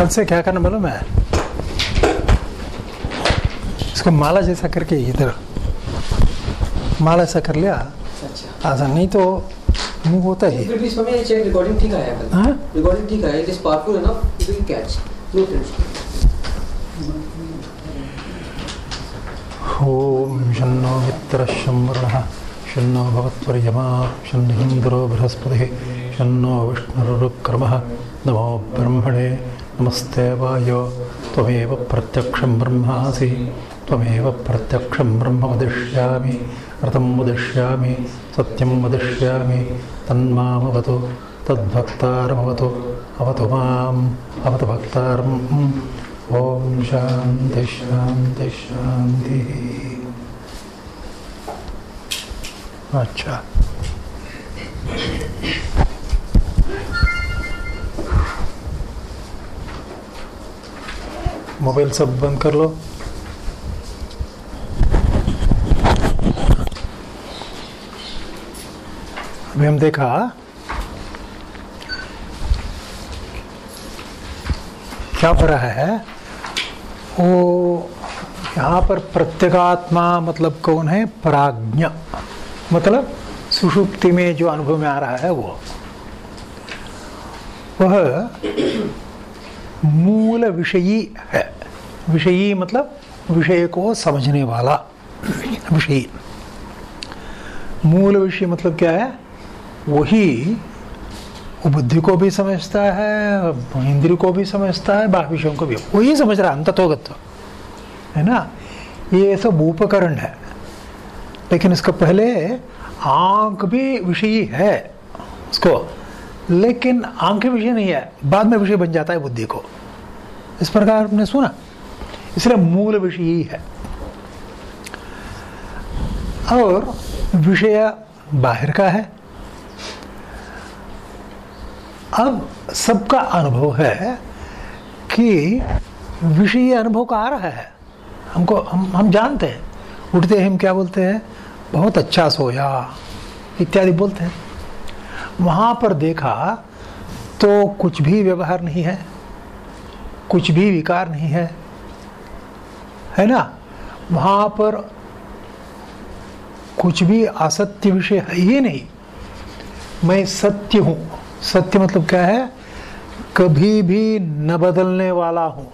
कल से क्या करना मालूम है? इसको माला जैसा करके इधर। माला ऐसा कर लिया। अच्छा। ऐसा नहीं तो मुँह होता ही। रिकॉर्डिंग ठीक आया हाँ? रिकॉर्डिंग ठीक आया it is powerful enough you can catch no tension ॐ शन्नो शन्नो भवत्वर्यमा शन्निन्द्रो बृहस्पतिः शन्नो विष्णुरुक्रमः नमो ब्रह्मणे नमस्ते वायो, त्वमेव प्रत्यक्षं ब्रह्मासि, त्वमेव प्रत्यक्षं ब्रह्म वदिष्यामि व्रतं वदिष्यामि, सत्यं वदिष्यामि, तन्मामवतु, तद्भक्तारमवतु, अवतु माम्, अवतु भक्तारम्। ॐ शान्ति शान्ति, शान्तिः। अच्छा। मोबाइल सब बंद कर लो। अभी हम देखा, क्या हो रहा है? वो यहाँ पर प्रत्यगात्मा मतलब कौन है? प्राज्ञ। मतलब सुषुप्ति में जो अनुभव में आ रहा है वो। वह मूल विषयी है। विषयी मतलब विषय को समझने वाला। विषयी। मूल विषय मतलब क्या है? वही बुद्धि को भी समझता है इंद्र को भी समझता है, बाकी विषयों को भी। वही समझ रहा है है ना? ये सब उपकरण है। लेकिन इसका पहले आँख भी विषयी है। उसको लेकिन आँख विषय नहीं है। बाद में विषय बन जाता है बुद्धि को। इस प्रकार आपने सुना। इसलिए मूल विषय ही है। और विषय बाहर का है। अब सबका अनुभव है कि विषय अनुभव का आ रहा है। हमको, हम हम जानते हैं। उठते हैं हम क्या बोलते हैं? बहुत अच्छा सोया, इत्यादि बोलते हैं। वहाँ पर देखा तो कुछ भी व्यवहार नहीं है, कुछ भी विकार नहीं है है ना? वहाँ पर कुछ भी असत्य विषय है ही नहीं। मैं सत्य हूँ। सत्य मतलब क्या है? कभी भी न बदलने वाला हूँ।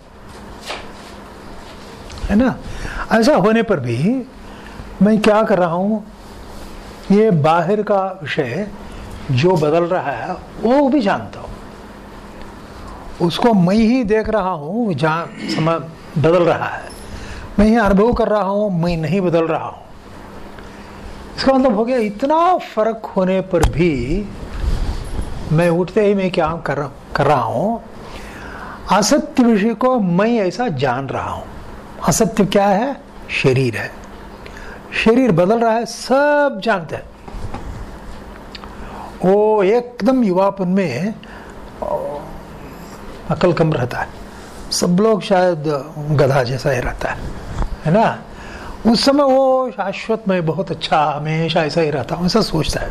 है ना? ऐसा होने पर भी मैं क्या कर रहा हूँ? ये बाहर का विषय जो बदल रहा है, वो भी जानता हूँ। उसको मैं ही देख रहा हूँ, जहाँ समय बदल रहा है। मैं ही अनुभव कर रहा हूँ, मैं नहीं बदल रहा हूँ। इसका मतलब हो गया, इतना फ़र्क होने पर भी मैं उठते ही मैं क्या कर कर रहा हूँ, असत्य विषय को मैं ऐसा जान रहा हूँ। असत्य क्या है? शरीर है। शरीर बदल रहा है, सब जानते हैं। वो एकदम युवापन में अकल कम रहता है। सब लोग शायद गधा जैसा ही रहता है है ना? उस समय वो शाश्वत में बहुत अच्छा हमेशा ऐसा ही रहता हूँ ऐसा सोचता है।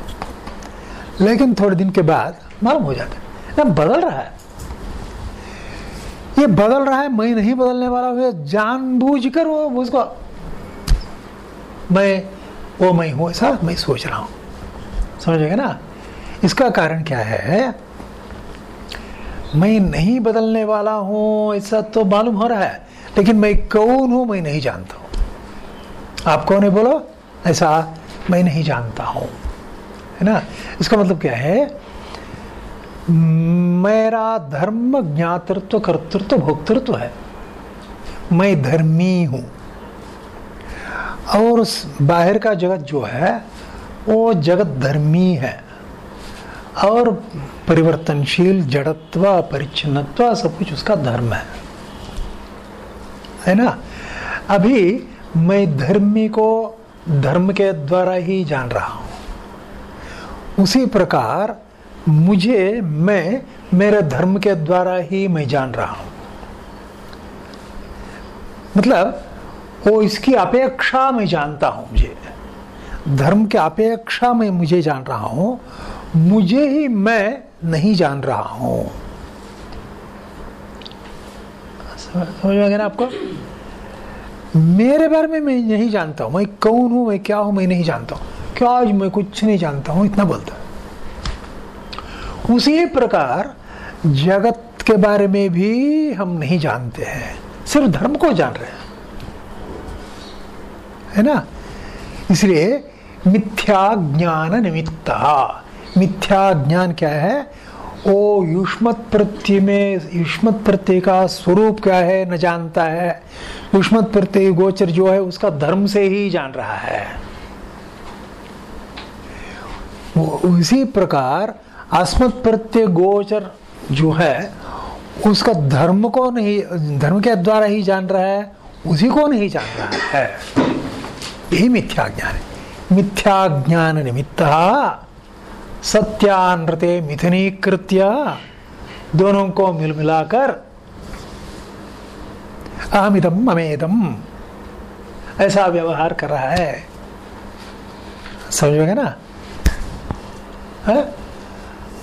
लेकिन थोड़े दिन के बाद मालूम हो जाता है, ना, बदल रहा है। ये बदल रहा है, मैं नहीं बदलने वाला हूँ जानबूझ कर वो उसको, मैं, वो मैं हूँ ऐसा मैं सोच रहा हूँ। समझेगा ना? इसका कारण क्या है? मैं नहीं बदलने वाला हूँ, ऐसा तो मालूम हो रहा है, लेकिन मैं कौन हूँ, मैं नहीं जानता हूँ। आप कौन है बोलो? ऐसा मैं नहीं जानता हूँ, है ना? इसका मतलब क्या है? मेरा धर्म ज्ञातृत्व, कर्तृत्व, भोक्तृत्व है। मैं धर्मी हूँ। और उस बाहर का जगत जो है, वो जगत धर्मी है। और परिवर्तनशील, जड़त्व, परिच्छिन्नत्व, सब कुछ उसका धर्म है। है ना? अभी मैं धर्मी को धर्म के द्वारा ही जान रहा हूँ। उसी प्रकार मुझे, मैं, मेरे धर्म के द्वारा ही मैं जान रहा हूँ। मतलब वो इसकी अपेक्षा मैं जानता हूँ मुझे। धर्म के अपेक्षा में, मुझे जान रहा हूँ। मुझे ही मैं नहीं जान रहा हूँ। समझ में आपको? मेरे बारे में मैं नहीं जानता हूँ। मैं कौन हूँ, मैं क्या हूँ, मैं नहीं जानता हूँ। क्या आज मैं कुछ नहीं जानता हूँ, इतना बोलता उसी प्रकार जगत के बारे में भी हम नहीं जानते हैं। सिर्फ़ धर्म को जान रहे हैं। है ना? इसलिए मिथ्या ज्ञान निमित्त मिथ्या ज्ञान क्या है? वो युष्मत प्रत्यय में, युष्मत प्रत्यय का स्वरूप क्या है? न जानता है। युष्मत प्रत्यय गोचर जो है, उसका धर्म से ही जान रहा है। वो उसी प्रकार अस्मत प्रत्यय गोचर जो है, उसका धर्म को नहीं, धर्म के द्वारा ही जान रहा है, उसी को नहीं जान रहा है। यही मिथ्या ज्ञान है। मिथ्या ज्ञान निमित्त सत्यानृते मिथुनीकृत्य दोनों को मिल मिलाकर अहमिदम ममेदम ऐसा व्यवहार कर रहा है। समझोगे ना? है?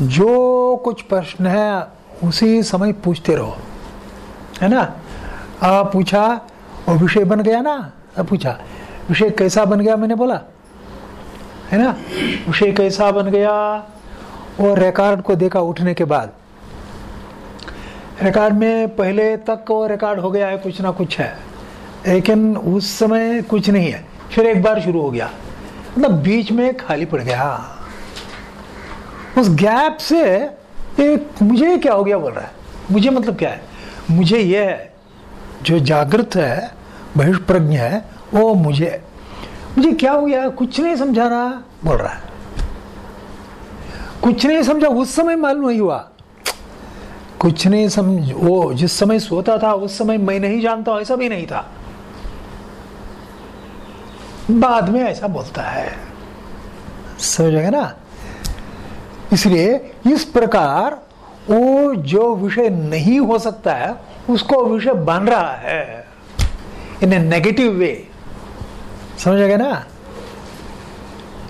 जो कुछ प्रश्न है, उसी समय पूछते रहो। है ना? आ पूछा, और विषय बन गया ना? पूछा, विषय कैसा बन गया मैंने बोला? है ना? उसे कैसा बन गया? और रिकॉर्ड को देखा उठने के बाद। रिकॉर्ड में पहले तक वो रिकॉर्ड हो गया है, कुछ ना कुछ है। लेकिन उस समय कुछ नहीं है। फिर एक बार शुरू हो गया। मतलब बीच में खाली पड़ गया। उस गैप से एक मुझे क्या हो गया बोल रहा है? मुझे मतलब क्या है? मुझे ये है, जो जागृत है, बहिष्प्रज्ञ है, वो मुझे मुझे क्या हो गया? कुछ नहीं समझा रहा। बोल रहा है। कुछ नहीं समझा, उस समय मालूम नहीं हुआ। कुछ नहीं समझ, वो जिस समय सोता था, उस समय मैं नहीं जानता ऐसा भी नहीं था। बाद में ऐसा बोलता है। समझेगा ना? इसलिए इस प्रकार वो जो विषय नहीं हो सकता है, उसको विषय बन रहा है। इन ए नेगेटिव वे समझेगा ना?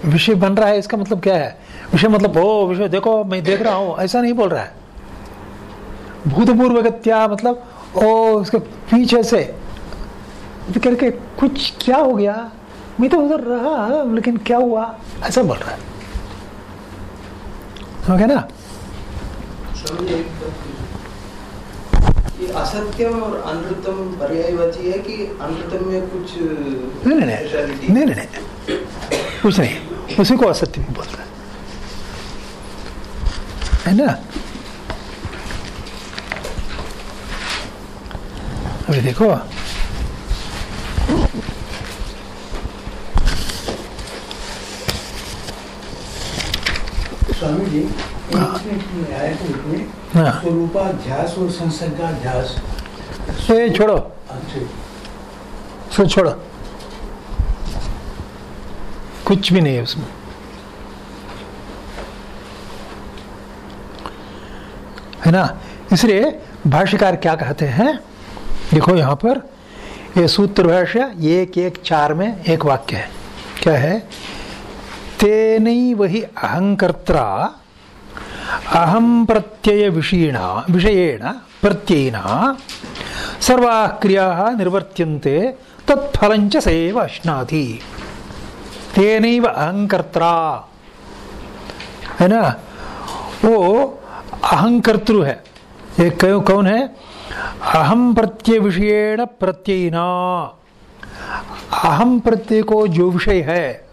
विषय बन रहा है, इसका मतलब क्या है? विषय मतलब ओ, विषय, देखो, मैं देख रहा हूँ, ऐसा नहीं बोल रहा है। भूतपूर्व गत्या मतलब ओ, उसके पीछे से। तो करके कुछ क्या हो गया? मैं तो उधर रहा, लेकिन क्या हुआ? ऐसा बोल रहा है। समझ ना? स्वामी एक ये असत्यम और अनृतम पर्यायवाची है कि अनृतम में कुछ नहीं नहीं नहीं नहीं नहीं नहीं कुछ नहीं उसी को असत्य भी बोलता है। है ना? अभी देखो। स्वामी जी हाँ। स्वरूपाध्यास और संसर्गाध्यास तो ये छोड़ो। सो छोड़ो। कुछ भी नहीं है उसमें। है ना? इसलिए भाष्यकार क्या कहते हैं? देखो यहाँ पर ये सूत्र भाष्य एक एक चार में एक वाक्य है। क्या है? तेनई वही अहंकर्त्रा अहम प्रत्यय विषयेण विषयेण, प्रत्ययेन सर्वा क्रिया निर्वर्त्यन्ते तत्फलंच सैव अश्नाति। तेनैव अहंकर्त्रा है ना? वो अहंकर्तृ है। ये कौन है? अहम प्रत्यय विषयेण प्रत्ययिना। अहम प्रत्यय को जो विषय है।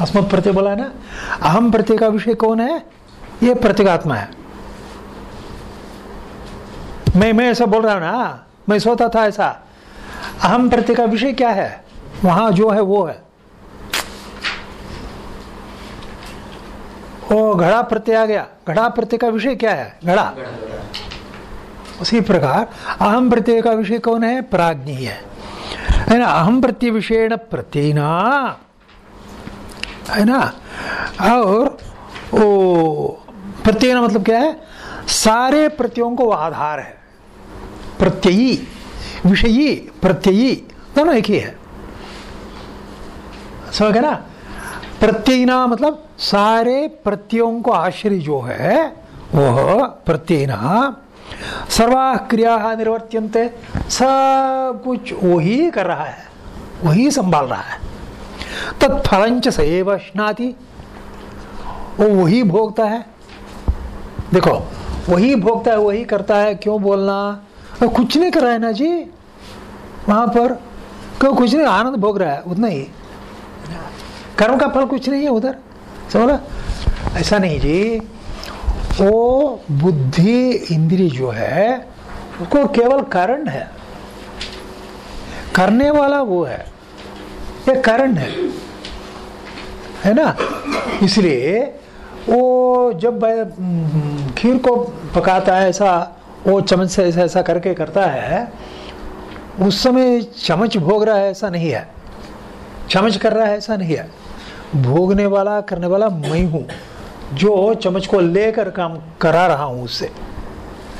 अस्मत् प्रत्यय बोला है ना? अहम प्रत्यय का विषय कौन है? ये प्रत्येगात्मा है। मैं मैं ऐसा बोल रहा हूँ ना, मैं सोता था ऐसा। अहम प्रत्यय का विषय क्या है? वहाँ जो है वो है। वो घड़ा प्रत्यय आ गया। घड़ा प्रत्यय का विषय क्या है? घड़ा। उसी प्रकार, अहम प्रत्यय का विषय कौन है? प्राज्ञ ही। है ना? अहम प्रत्यय विषय प्रत्ययना है ना? और वो प्रत्यय का मतलब क्या है? सारे प्रत्ययों को आधार है। प्रत्ययी, विषयी, प्रत्ययी, दोनों एक ही है। समझ ना? प्रत्ययना मतलब सारे प्रत्ययों को आश्रय जो है, वह प्रत्ययना सर्वा क्रिया निर्वर्त्यंते सब कुछ वही कर रहा है, वही संभाल रहा है। तत्फलंच सएव स्नाति। वो वही भोगता है। देखो, वही भोगता है, वही करता है, क्यों बोलना? वो कुछ नहीं कर रहा है ना जी। वहाँ पर क्यों कुछ नहीं? आनंद भोग रहा है, उतना ही। कर्म का फल कुछ नहीं है उधर। समझ ऐसा नहीं जी। वो बुद्धि इंद्री जो है, उसको केवल कारण है। करने वाला वो है। ये कारण है। है ना? इसलिए वो जब हम्म, खीर को पकाता है ऐसा वो चम्मच से ऐसा ऐसा करके करता है उस समय चम्मच भोग रहा है ऐसा नहीं है। चम्मच कर रहा है ऐसा नहीं है। भोगने वाला करने वाला मैं हूँ जो चम्मच को लेकर काम करा रहा हूँ उससे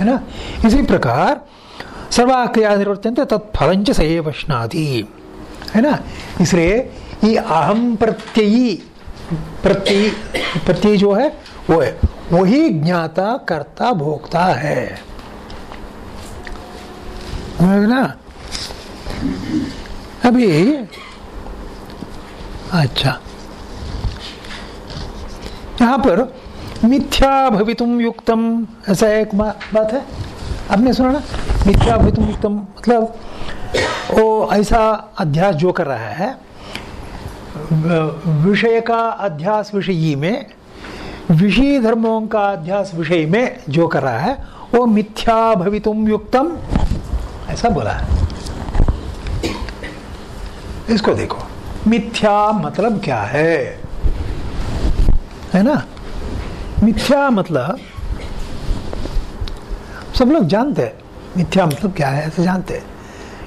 है ना? इसी प्रकार सर्वाक्रिया निर्वर्तन तत्फलंच सएव स्नाति। है ना? इसलिए ये अहम प्रत्ययी प्रत्ययी प्रत्यय जो है, वो है। वही ज्ञाता, करता भोगता है। ना? अभी अच्छा। यहाँ पर मिथ्या भवितुम युक्तम, ऐसा एक बात है? आपने सुना ना? मिथ्या भवितुम युक्तम मतलब वो ऐसा अध्यास जो कर रहा है विषय का अध्यास विषयी में, विषय धर्मों का अध्यास विषय में जो कर रहा है, वो मिथ्या भवितुम युक्तम, ऐसा बोला है। इसको देखो, मिथ्या मतलब क्या है? है ना? मिथ्या मतलब सब लोग जानते हैं, मिथ्या मतलब क्या है, ऐसे जानते हैं।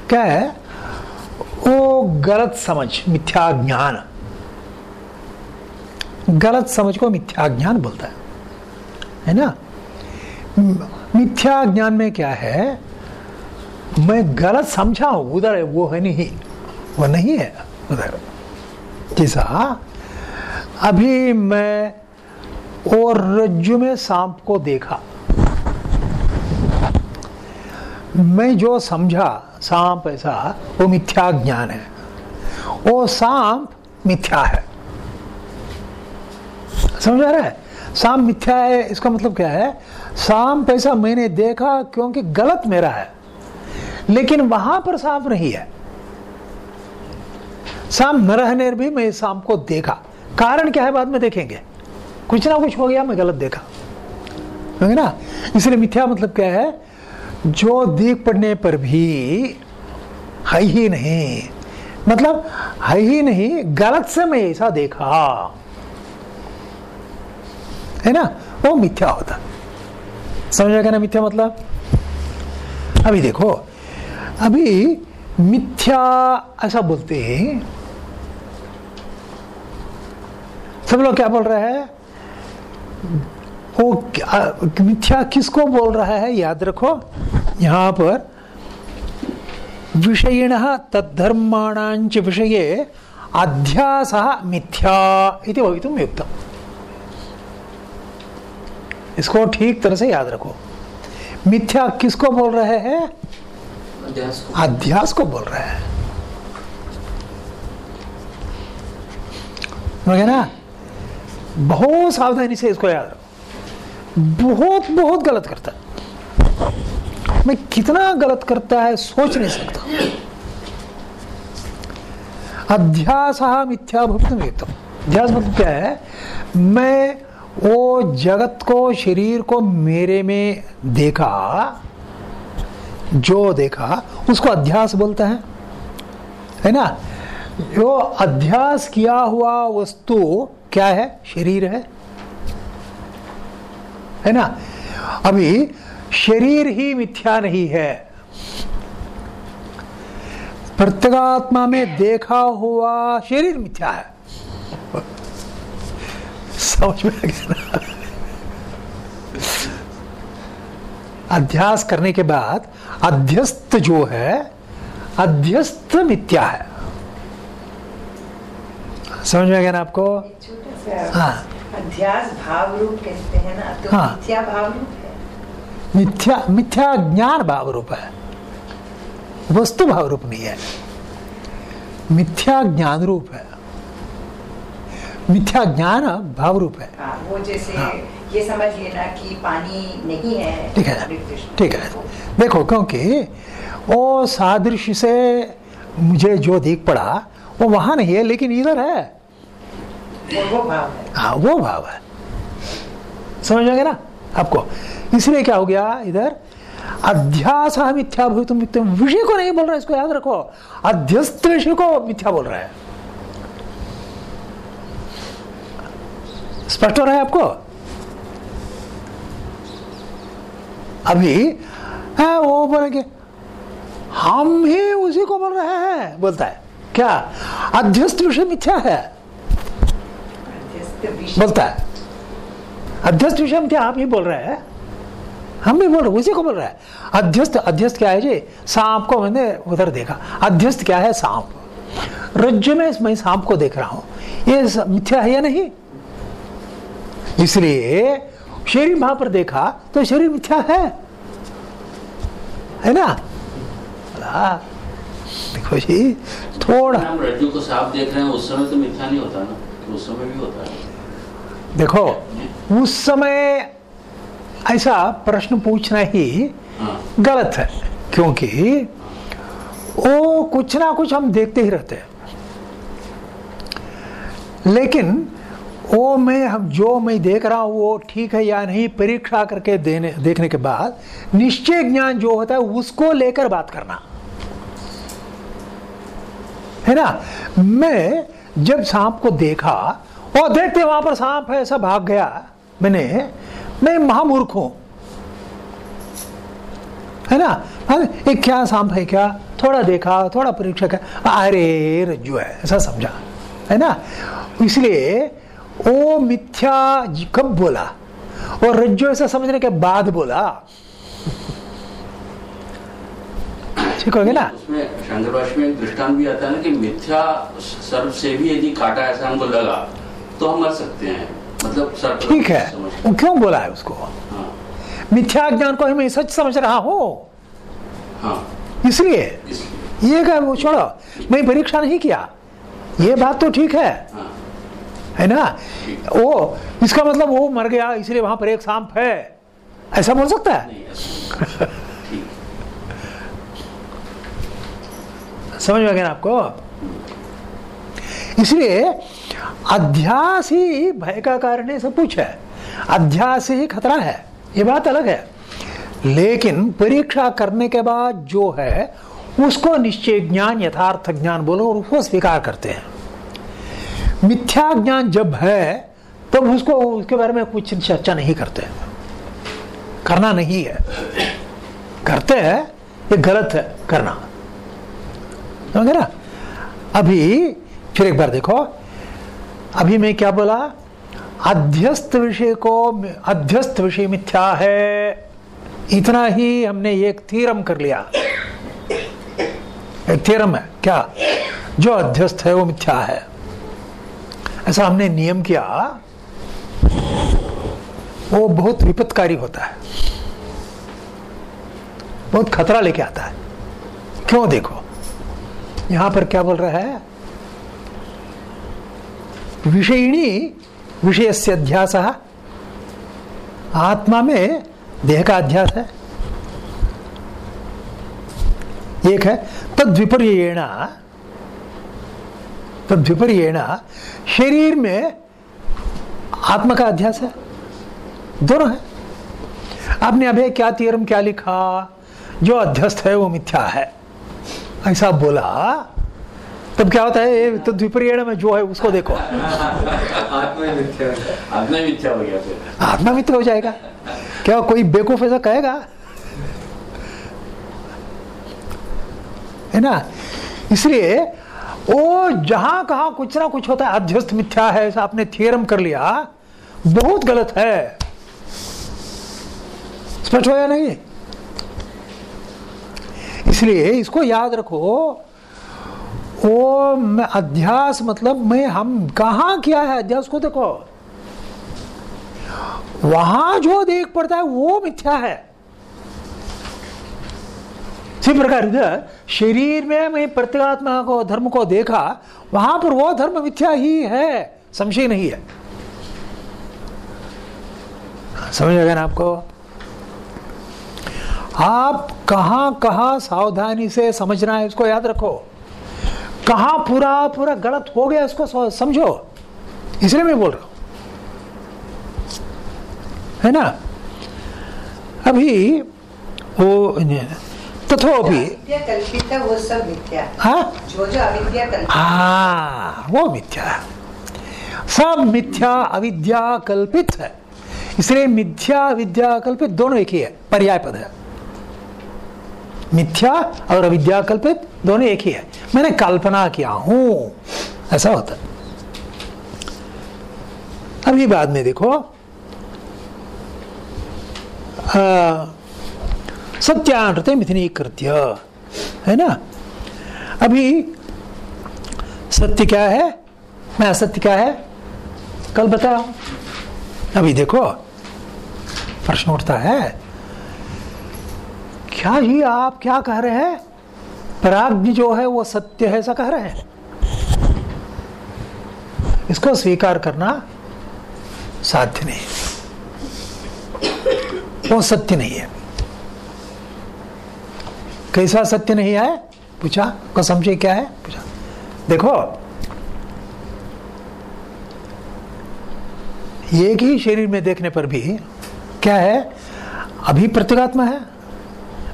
क्या है? वो गलत समझ, मिथ्या ज्ञान। गलत समझ को मिथ्या ज्ञान बोलता है। है ना? मिथ्या ज्ञान में क्या है? मैं गलत समझा हूँ उधर है, वो है नहीं वो नहीं है उधर। जैसा अभी मैं और रज्जु में सांप को देखा। मैं जो समझा सांप ऐसा वो मिथ्या ज्ञान है। वो सांप मिथ्या है। समझ आ रहा है? सांप मिथ्या है, इसका मतलब क्या है? सांप पैसा मैंने देखा क्योंकि गलत मेरा है। लेकिन वहाँ पर साफ़ नहीं है। सांप न रहने भी मैं सांप को देखा। कारण क्या है बाद में देखेंगे। कुछ ना कुछ हो गया, मैं गलत देखा। है ना? इसलिए मिथ्या मतलब क्या है? जो देख पड़ने पर भी है ही नहीं। मतलब है ही नहीं, गलत से मैं ऐसा देखा। है ना? वो मिथ्या होता। समझ गया ना मिथ्या मतलब? अभी देखो, अभी मिथ्या ऐसा बोलते हैं। सब लोग क्या बोल रहे हैं? वो मिथ्या किसको बोल रहा है? याद रखो, यहाँ पर विषयिण तद्धर्माणांच विषये अध्यास मिथ्या इति युक्तम। इसको ठीक तरह से याद रखो। मिथ्या किसको बोल रहे हैं? अध्यास को। बोल रहे हैं। ना? बहुत सावधानी से इसको याद रखो। बहुत बहुत गलत करता है। मैं कितना गलत करता है सोच नहीं सकता। अध्यास मिथ्या युक्तम अध्यास मतलब क्या है? मैं वो जगत को, शरीर को मेरे में देखा, जो देखा, उसको अध्यास बोलता है। है ना? जो अध्यास किया हुआ वस्तु क्या है? शरीर है। है ना? अभी शरीर ही मिथ्या नहीं है। प्रत्यगात्मा में देखा हुआ शरीर मिथ्या है। समझ में आ गया ना। अध्यास करने के बाद अध्यस्त जो है अध्यस्त मिथ्या है। समझ में आ गया ना आपको? हाँ। अध्यास भाव रूप कहते हैं ना तो हाँ। मिथ्या भाव रूप है। मिथ्या मिथ्या ज्ञान भाव रूप है। वस्तु भाव रूप नहीं है। मिथ्या ज्ञान रूप है। मिथ्या ज्ञान भाव रूप है। हाँ, वो जैसे हाँ। ये समझ लेना कि पानी नहीं है ठीक है। ठीक है। देखो क्योंकि वो सादृश्य से मुझे जो दिख पड़ा वो वहाँ नहीं है लेकिन इधर है। वो भाव है। हाँ वो भाव है। समझ में ना आपको? इसलिए क्या हो गया इधर? अध्यास मिथ्या भूत विषय को नहीं बोल रहा है इसको याद रखो। अध्यस्त विषय को मिथ्या बोल रहा है। स्पष्ट हो रहा है आपको? अभी है वो बोलेंगे हम ही उसी को बोल रहे हैं बोलता है। क्या? अध्यस्त विषय मिथ्या है। बोलता है। अध्यस्त विषय में क्या आप ही बोल रहे हैं। हम भी बोल रहे उसी को बोल रहे हैं। अध्यस्त अध्यस्त क्या है जी? सांप को मैंने उधर देखा। अध्यस्त क्या है? सांप। रज्जु में मैं सांप को देख रहा हूँ। ये मिथ्या है या नहीं? इसलिए शरीर वहाँ पर देखा तो शरीर मिथ्या है। है ना? देखो जी थोड़ा हम रज्जू को सांप देख रहे हैं उस समय तो मिथ्या नहीं होता ना उस समय भी होता है। देखो उस समय ऐसा प्रश्न पूछना ही हाँ। गलत है क्योंकि वो कुछ ना कुछ हम देखते ही रहते हैं। लेकिन वो मैं हम जो मैं देख रहा हूँ, वो ठीक है या नहीं, परीक्षा करके देने, देखने के बाद निश्चय ज्ञान जो होता है, उसको लेकर बात करना। है ना? मैं जब सांप को देखा और देखते वहाँ पर सांप है, ऐसा भाग गया। मैंने, मैं महामूर्ख हूँ। है ना? ये क्या सांप है क्या? थोड़ा देखा, थोड़ा परीक्षा किया। अरे, रज्जु है, ऐसा समझा। है ना? इसलिए वो मिथ्या कब बोला और रज्जो ऐसा समझने के बाद बोला। ठीक हो गया ना? उसमें शंकरभाष में दृष्टांत भी आता है ना कि मिथ्या सर्प से भी यदि काटा ऐसा हमको लगा तो हम मर सकते हैं। मतलब सर्प ठीक है। वो क्यों बोला है उसको? हाँ। मिथ्या ज्ञान को मैं सच समझ रहा हूँ। हाँ। इसलिए? इसलिए। ये क्या वो छोड़ो मैं परीक्षा नहीं किया। ये बात तो ठीक है। हाँ। है ना? वो इसका मतलब वो मर गया इसलिए वहाँ पर एक सांप है। ऐसा बोल सकता है? समझ में आ गया आपको? इसलिए अध्यास ही भय का कारण है सब कुछ है। अध्यास ही खतरा है ये बात अलग है। लेकिन परीक्षा करने के बाद जो है उसको निश्चय ज्ञान यथार्थ ज्ञान बोलो और उसको स्वीकार करते हैं। मिथ्या ज्ञान जब है, तब उसको, उसके बारे में कुछ चर्चा नहीं करते। करना नहीं है। करते हैं, ये गलत है, करना। समझ ना? अभी, फिर एक बार देखो। अभी मैं क्या बोला? अध्यस्त विषय को, अध्यस्त विषय मिथ्या है। इतना ही हमने एक थीरम कर लिया। एक थीरम है, क्या? जो अध्यस्त है, वो मिथ्या है। ऐसा हमने नियम किया, वो बहुत विपत्कारी होता है। बहुत खतरा लेके आता है। क्यों देखो? यहाँ पर क्या बोल रहा है? विषयिणी विषय से अध्यास। आत्मा में देह का अध्यास है। एक है तद्विपर्येण तद्विपर्येण शरीर में आत्मा का अध्यास है। दोनों है। आपने अभी क्या तीरम क्या लिखा? जो अध्यस्त है वो मिथ्या है। ऐसा बोला तब क्या होता है? तो द्विपरियण में जो है उसको देखो। आत्मा मिथ्या हो गया। आत्मा मित्र हो जाएगा। क्या कोई बेवकूफ़ ऐसा कहेगा? है ना? इसलिए वो जहाँ कहा कुछ ना कुछ होता है, अध्यस्त मिथ्या है, ऐसा आपने थियरम कर लिया। बहुत गलत है। स्पष्ट हो या नहीं? इसलिए इसको याद रखो वो मैं अध्यास मतलब मैं हम कहा किया है अध्यास को देखो। वहाँ जो देख पड़ता है, वो मिथ्या है। इसी प्रकार शरीर में, मैं प्रत्येगात्मा को, धर्म को देखा, वहाँ पर वो धर्म मिथ्या ही है, संशय नहीं है। समझ गए ना आपको? आप कहाँ कहाँ सावधानी से समझना है इसको याद रखो। कहाँ पूरा पूरा गलत हो गया इसको समझो। इसलिए मैं बोल रहा हूँ। है ना? अभी वो तथोपि अविद्या कल्पित वो सब मिथ्या। है। हाँ जो जो अविद्या हाँ वो मिथ्या है। सब मिथ्या अविद्या कल्पित है। इसलिए मिथ्या अविद्या कल्पित दोनों एक ही है पर्याय पद है। मिथ्या और अविद्या कल्पित दोनों एक ही है। मैंने कल्पना किया हूँ ऐसा होता है। अभी बाद में देखो। आ, सत्यानृत मिथुनीकृत्य है ना? अभी सत्य क्या है? मैं असत्य क्या है? कल बताओ। अभी देखो, प्रश्न उठता है, क्या जी आप क्या कह रहे हैं? प्राग्ञ जो है वो सत्य है ऐसा कह रहे हैं? इसको स्वीकार करना साध्य नहीं वो सत्य नहीं है। कैसा सत्य नहीं है पूछा, को समझे क्या है? पूछा। देखो, एक ही शरीर में देखने पर भी क्या है? अभी प्रत्यगात्मा है,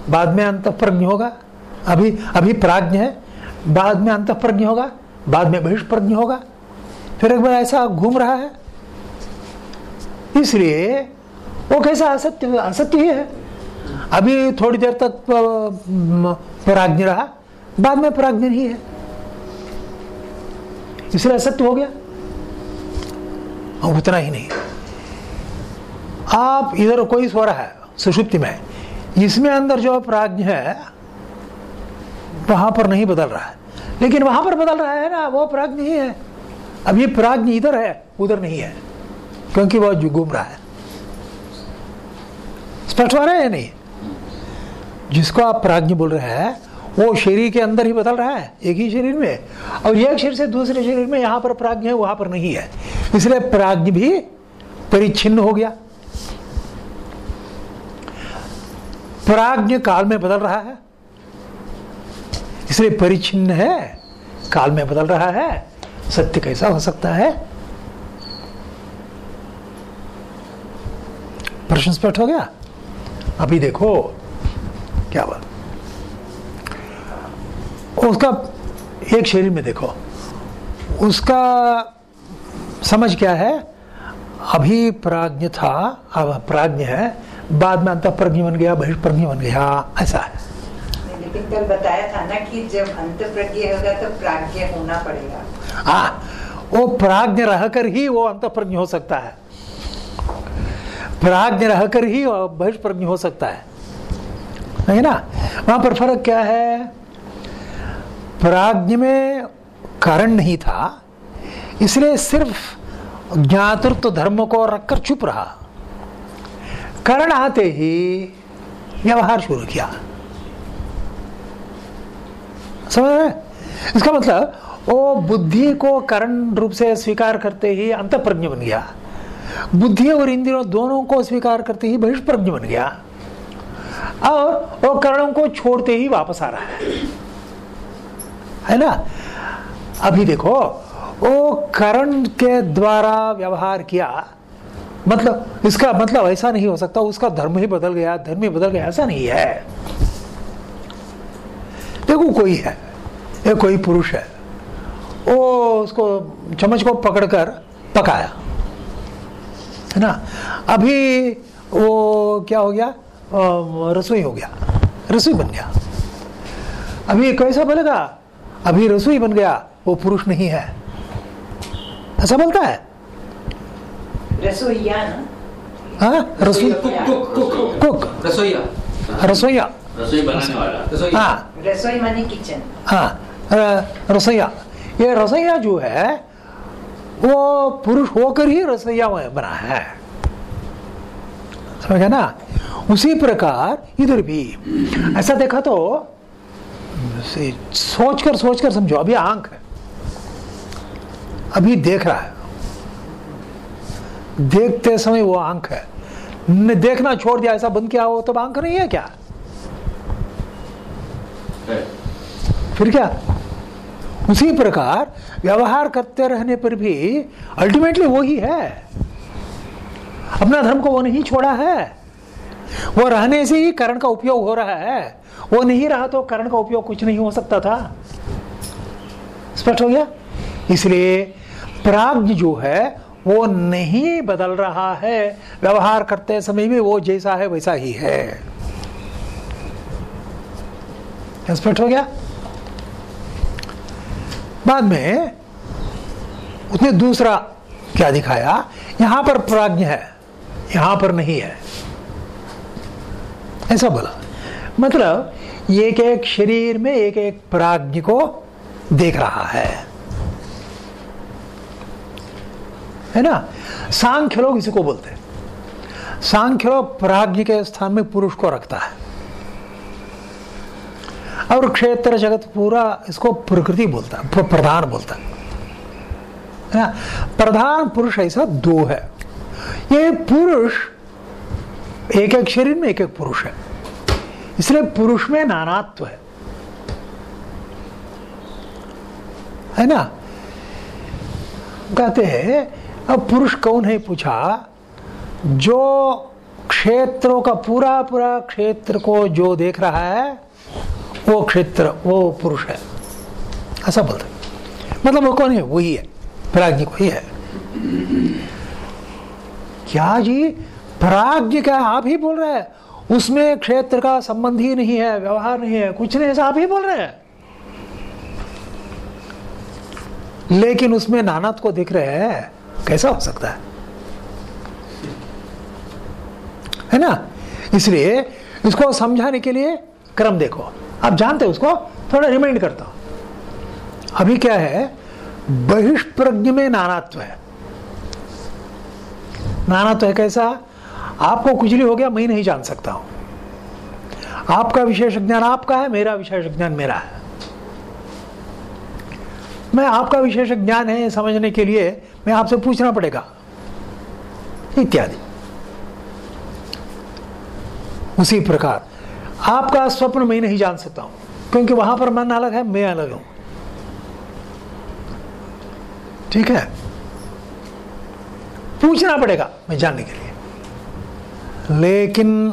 बाद में अंत प्रज्ञ होगा। अभी अभी प्राज्ञ है, बाद में अंत प्रज्ञ होगा, बाद में बहिष्प्रज्ञ होगा। फिर एक बार ऐसा घूम रहा है। इसलिए वो कैसा असत्य असत्य ही है। अभी थोड़ी देर तक प्राज्ञ रहा। बाद में प्राज्ञ नहीं है। इसलिए असत्य हो गया। उतना ही नहीं। आप इधर कोई सो रहा है, सुषुप्ति में। इसमें अंदर जो प्राज्ञ है, वहाँ पर नहीं बदल रहा है। लेकिन वहाँ पर बदल रहा है ना, वो प्राज्ञ ही है। अब ये प्राज्ञ इधर है, उधर नहीं है। क्योंकि वह घूम रहा है। स्पष्ट हो रहा है या नहीं? जिसको आप प्राज्ञ बोल रहे हैं, वो शरीर के अंदर ही बदल रहा है, एक ही शरीर में। और एक शरीर से दूसरे शरीर में यहाँ पर प्राज्ञ है, वहाँ पर नहीं है। इसलिए प्राज्ञ भी परिच्छिन्न हो गया। प्राज्ञ काल में बदल रहा है। इसलिए परिच्छिन्न है, काल में बदल रहा है। सत्य कैसा हो सकता है? प्रश्न स्पष्ट हो गया? अभी देखो क्या बात? उसका एक शरीर में देखो उसका समझ क्या है? अभी प्राज्ञ था अब प्राज्ञ है बाद में अंत प्रज्ञ बन गया बहिष्प्रज्ञ बन गया ऐसा है। लेकिन कल बताया था ना कि जब अंत प्रज्ञ होगा तो प्राज्ञ होना पड़ेगा। हाँ वो प्राज्ञ रहकर ही वो अंत प्रज्ञ हो सकता है। प्राज्ञ रहकर ही बहिष्प्रज्ञ हो सकता है। है ना? वहाँ पर फ़र्क क्या है? प्राज्ञ में कारण नहीं था, इसलिए सिर्फ़ ज्ञातृत्व धर्म को रखकर चुप रहा। कारण आते ही व्यवहार शुरू किया। समझ रहे? इसका मतलब वो बुद्धि को करण रूप से स्वीकार करते ही अंत प्रज्ञ बन गया। बुद्धि और इंद्रियों दोनों को स्वीकार करते ही बहिष्प्रज्ञ बन गया। और वो करणों को छोड़ते ही वापस आ रहा है। है ना? अभी देखो, वो करण के द्वारा व्यवहार किया मतलब इसका मतलब ऐसा नहीं हो सकता, उसका धर्म ही बदल गया, धर्म ही बदल गया, ऐसा नहीं है। देखो कोई है ये कोई पुरुष है, वो उसको चम्मच को पकड़कर पकाया, है ना? अभी वो क्या हो गया? रसोई हो गया रसोई बन गया। अभी कैसा बोलेगा अभी रसोई बन गया वो पुरुष नहीं है। ऐसा बोलता है? रसोईया ना? हाँ रसोई। Cook cook cook cook. रसोईया। रसोईया। रसोई बनाने वाला। हाँ। रसोई माने किचन। हाँ रसोईया। ये रसोईया जो है वो पुरुष होकर ही रसोईया बना है। समझ गया ना? उसी प्रकार इधर भी। ऐसा देखा तो सोच कर सोच कर समझो अभी आँख है। अभी देख रहा है। देखते समय वो आँख है। न देखना छोड़ दिया ऐसा बंद किया हो तो आँख नहीं है क्या? है। फिर क्या? उसी प्रकार व्यवहार करते रहने पर भी अल्टीमेटली वो ही है। अपना धर्म को वो नहीं छोड़ा है। वो रहने से ही करण का उपयोग हो रहा है। वो नहीं रहा तो करण का उपयोग कुछ नहीं हो सकता था। स्पष्ट हो गया? इसलिए प्राग्ञ जो है, वो नहीं बदल रहा है। व्यवहार करते समय भी वो जैसा है, वैसा ही है। स्पष्ट हो गया? बाद में उसने दूसरा क्या दिखाया? यहाँ पर प्राज्ञ है। यहाँ पर नहीं है। ऐसा बोला। मतलब एक एक शरीर में एक एक प्राज्ञ को देख रहा है। है ना? सांख्य लोग इसी को बोलते हैं। सांख्य लोग प्राज्ञ के स्थान में पुरुष को रखता है। और क्षेत्र जगत पूरा इसको प्रकृति बोलता है, प्र- प्रधान बोलता है ना? प्रधान पुरुष ऐसा दो है। ये पुरुष एक एक शरीर में एक एक पुरुष है। इसलिए पुरुष में नानात्व है। है ना? कहते हैं, अब पुरुष कौन है पूछा? जो क्षेत्रों का पूरा पूरा क्षेत्र को जो देख रहा है, वो क्षेत्र, वो पुरुष है। ऐसा बोलते मतलब वो कौन है? वही है। प्राज्ञ को ही है। क्या जी? प्राज्ञ क्या आप ही बोल रहे हैं। उसमें क्षेत्र का संबंध ही नहीं है, व्यवहार नहीं है। कुछ नहीं, ऐसा आप ही बोल रहे हैं। लेकिन उसमें नानात को दिख रहे हैं। कैसा हो सकता है? है ना? इसलिए इसको समझाने के लिए क्रम देखो। आप जानते हो उसको, थोड़ा रिमाइंड करता हूँ। अभी क्या है? बहिष्प्रज्ञ में नानात्व है। नानात्व है कैसा? आपको कुचली हो गया, मैं नहीं जान सकता हूँ। आपका विशेष ज्ञान आपका है, मेरा विशेष ज्ञान मेरा है। मैं आपका विशेष ज्ञान है समझने के लिए मैं आपसे पूछना पड़ेगा। इत्यादि। उसी प्रकार, आपका स्वप्न मैं नहीं जान सकता हूँ, क्योंकि वहाँ पर मन अलग है, मैं अलग हूँ। ठीक है? पूछना पड़ेगा मैं जानने के लिए। लेकिन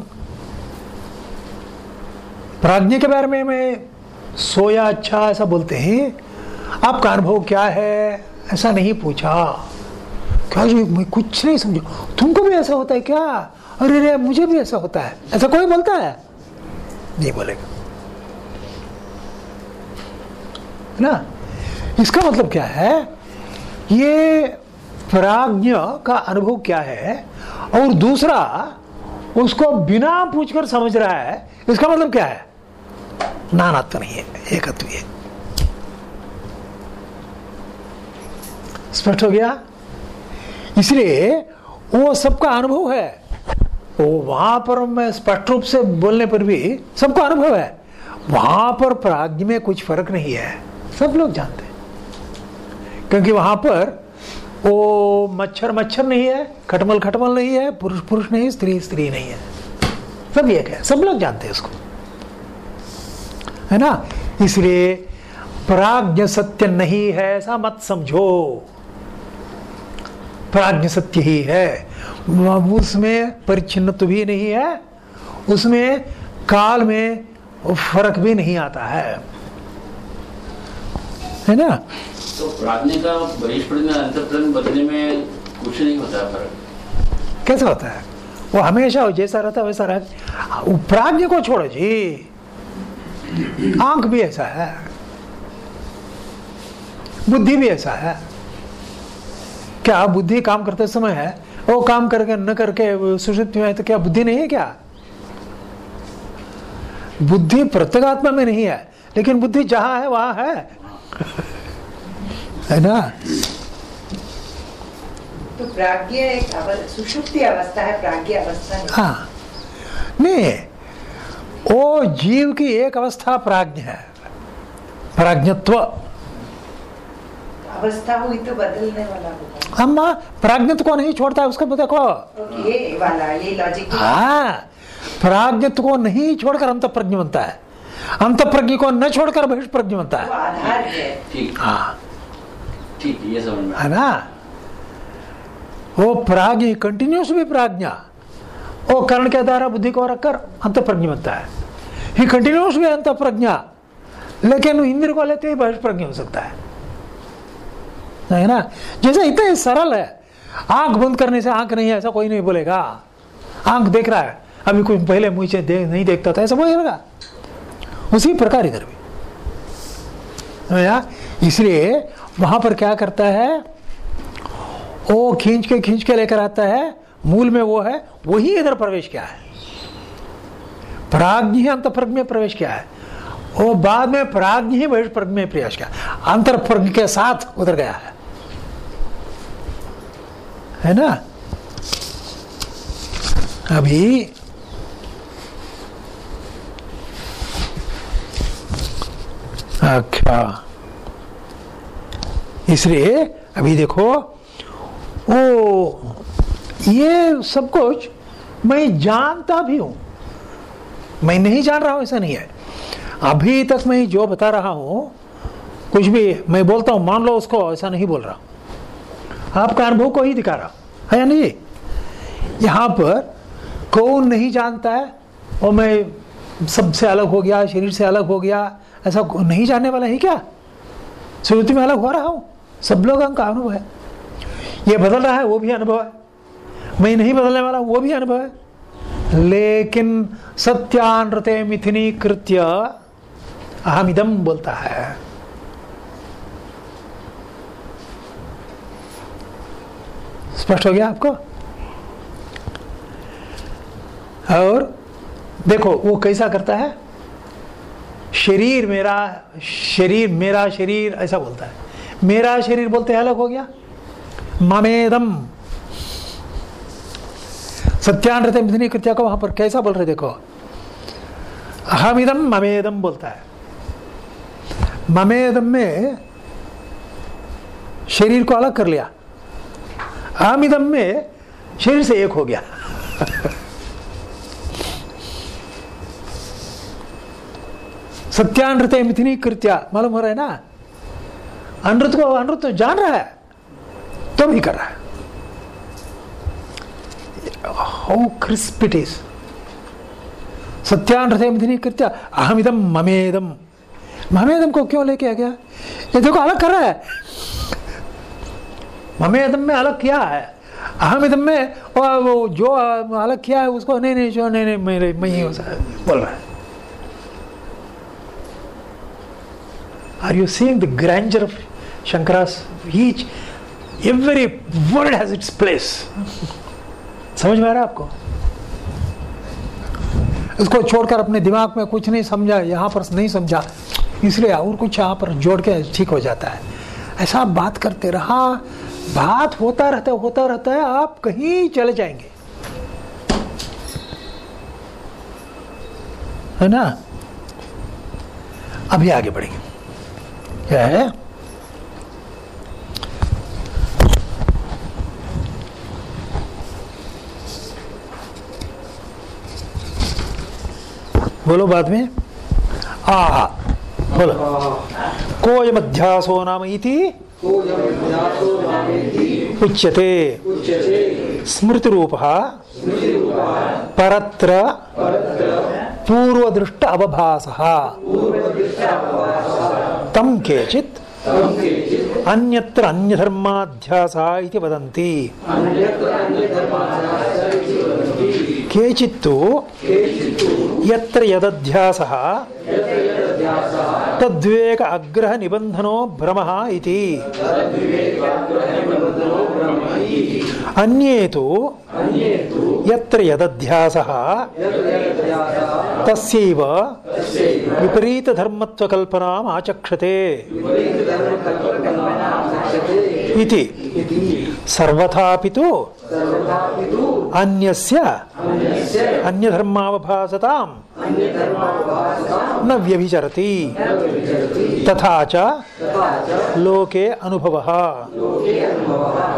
प्राज्ञ के बारे में मैं सोया अच्छा ऐसा बोलते हैं, आपका अनुभव क्या है? ऐसा नहीं पूछा। क्या जी, मैं कुछ नहीं समझू। तुमको भी ऐसा होता है क्या? अरे रे, मुझे भी ऐसा होता है। ऐसा कोई बोलता है? नहीं बोलेगा। ना? इसका मतलब क्या है? ये प्राज्ञ का अनुभव क्या है? और दूसरा, उसको बिना पूछकर समझ रहा है, इसका मतलब क्या है? नानात्व नहीं है, एकत्व है स्पष्ट हो गया? इसलिए वो सबका अनुभव है। वो वहाँ पर मैं स्पष्ट रूप से बोलने पर भी सबको अनुभव है। वहाँ पर प्राज्ञ में कुछ फ़र्क नहीं है। सब लोग जानते हैं। क्योंकि वहाँ पर वो मच्छर मच्छर नहीं है, खटमल खटमल नहीं है, पुरुष पुरुष नहीं, स्त्री स्त्री नहीं है। सब एक है? सब लोग जानते हैं इसको। है ना? इसलिए प्राज्ञ सत्य नहीं है, ऐसा मत समझो। प्राज्ञ सत्य ही है। उसमें परिच्छिन्न तो भी नहीं है, उसमें काल में फ़र्क भी नहीं आता है। है ना? तो प्राज्ञ का बहिष्प्रज्ञ अंतप्रज्ञ बदलने में कुछ नहीं होता है फ़र्क। कैसा होता है? वो हमेशा जैसा रहता वैसा रहता प्राज्ञ को छोड़ो जी। आँख भी ऐसा है। बुद्धि भी ऐसा है। क्या बुद्धि काम करते समय है? वो काम करके न करके सुषुप्ति में है तो क्या बुद्धि नहीं है क्या? बुद्धि प्रत्येगात्मा में नहीं है लेकिन बुद्धि जहाँ है वहाँ है। है ना? तो प्राज्ञ एक सुषुप्ति अवस्था है प्राज्ञ अवस्था हाँ। नहीं वो जीव की एक अवस्था प्राज्ञ है। प्राज्ञत्व अवस्था हुई तो बदलने वाला हम प्राज्ञत्व को नहीं छोड़ता है उसको देखो। ये वाला ये लॉजिक हाँ। प्राज्ञत्व को नहीं छोड़कर अंत प्रज्ञ बनता है। अंत प्रज्ञ को न छोड़कर बहिष्प्रज्ञ बनता वो है। ठीक हाँ। ठीक ये समझ में है ना? वो प्राज्ञ कंटिन्यूस भी प्राज्ञा वो कर्ण के द्वारा बुद्धि को रखकर अंत प्रज्ञ बनता है। ही कंटिन्यूस भी अंत प्रज्ञा लेकिन इंद्र को लेते ही बहिष्प्रज्ञ हो सकता है। है ना? जैसे इतना ही सरल है। आँख बंद करने से आँख नहीं है ऐसा कोई नहीं बोलेगा। आँख देख रहा है। अभी कोई पहले मुझे दे, नहीं देखता था ऐसा बोलेगा? उसी प्रकार इधर भी। है इसलिए वहाँ पर क्या करता है वो खींच के खींच के लेकर आता है, मूल में वो है, वही इधर प्रवेश क्या है। प्राग्ञ ही अंत प्रज्ञ में प्रवेश क्या है। वो बाद में प्राग्ञ ही बहिष्प्रज्ञ में प्रयास किया। अंतर प्रज्ञ के साथ उधर गया है। है ना? अभी अच्छा इसलिए अभी देखो वो ये सब कुछ मैं जानता भी हूँ। मैं नहीं जान रहा हूँ, ऐसा नहीं है। अभी तक मैं जो बता रहा हूँ, कुछ भी मैं बोलता हूँ, मान लो उसको, ऐसा नहीं बोल रहा। आपका अनुभव को ही दिखा रहा, है या नहीं? यहाँ पर कौन नहीं जानता है, और मैं सबसे अलग हो गया, शरीर से अलग हो गया, ऐसा नहीं जानने वाला है क्या? श्रुति में अलग हो रहा हूँ। सब लोगों का अनुभव है। ये बदल रहा है, वो भी अनुभव है। मैं नहीं बदलने वाला वो भी अनुभव है। लेकिन सत्यानृते मिथिनी कृत्य अहमिदम बोलता है। स्पष्ट हो गया आपको? और देखो, वो कैसा करता है? शरीर मेरा शरीर मेरा शरीर, ऐसा बोलता है। मेरा शरीर बोलते अलग हो गया। ममेदम। सत्यानृत मिथुनी कृत्या को वहाँ पर कैसा बोल रहे देखो। अहमिदम ममेदम बोलता है। ममेदम में शरीर को अलग कर लिया। अहमिदम में शरीर से एक हो गया। सत्यानृत मिथुनी कृत्या। मालूम हो रहा है ना? अनृत को अनृत जान रहा है तो भी कर रहा है। हाउ क्रिस्प इट इज़ सत्यान हृदय मिथिनी कृत्या। अहमिदम ममेदम। ममेदम को क्यों लेके आ गया? ये देखो, अलग कर रहा है। ममेदम में अलग किया है। अहमिदम में वो जो अलग किया है, उसको, नहीं नहीं, जो, नहीं नहीं, मेरे, मैं ही। बोल रहा है। Are you seeing the grandeur of Shankara's? Each, every word has its place. समझ में आ रहा है आपको? इसको छोड़कर अपने दिमाग में कुछ नहीं समझा, यहाँ पर नहीं समझा। इसलिए और कुछ यहाँ पर जोड़ के ठीक हो जाता है। ऐसा बात करते रहा बात होता रहता होता रहता है, आप कहीं चले जाएँगे। है ना? अभी आगे बढ़ेंगे। क्या है। बोलो बाद में। आ बोलो। कोयमध्यासो नाम इति उच्यते। स्मृति रूप परत्र पूर्वदृष्ट अवभास तम केचित अन्यत्र अन्यधर्माध्यास इति वदन्ति। केचित्तु यत्र यदध्यासः तद्वेक अग्रह निबन्धनो भ्रमः इति। अन्ये तु यत्र यदध्यासः तस्यैव विपरीतधर्मत्वकल्पनाम् आचक्षते। इति। सर्वथापि तु अन्यस्य अन्यधर्मावभासताम् न व्यभिचरति। तथा च लोके अनुभवः।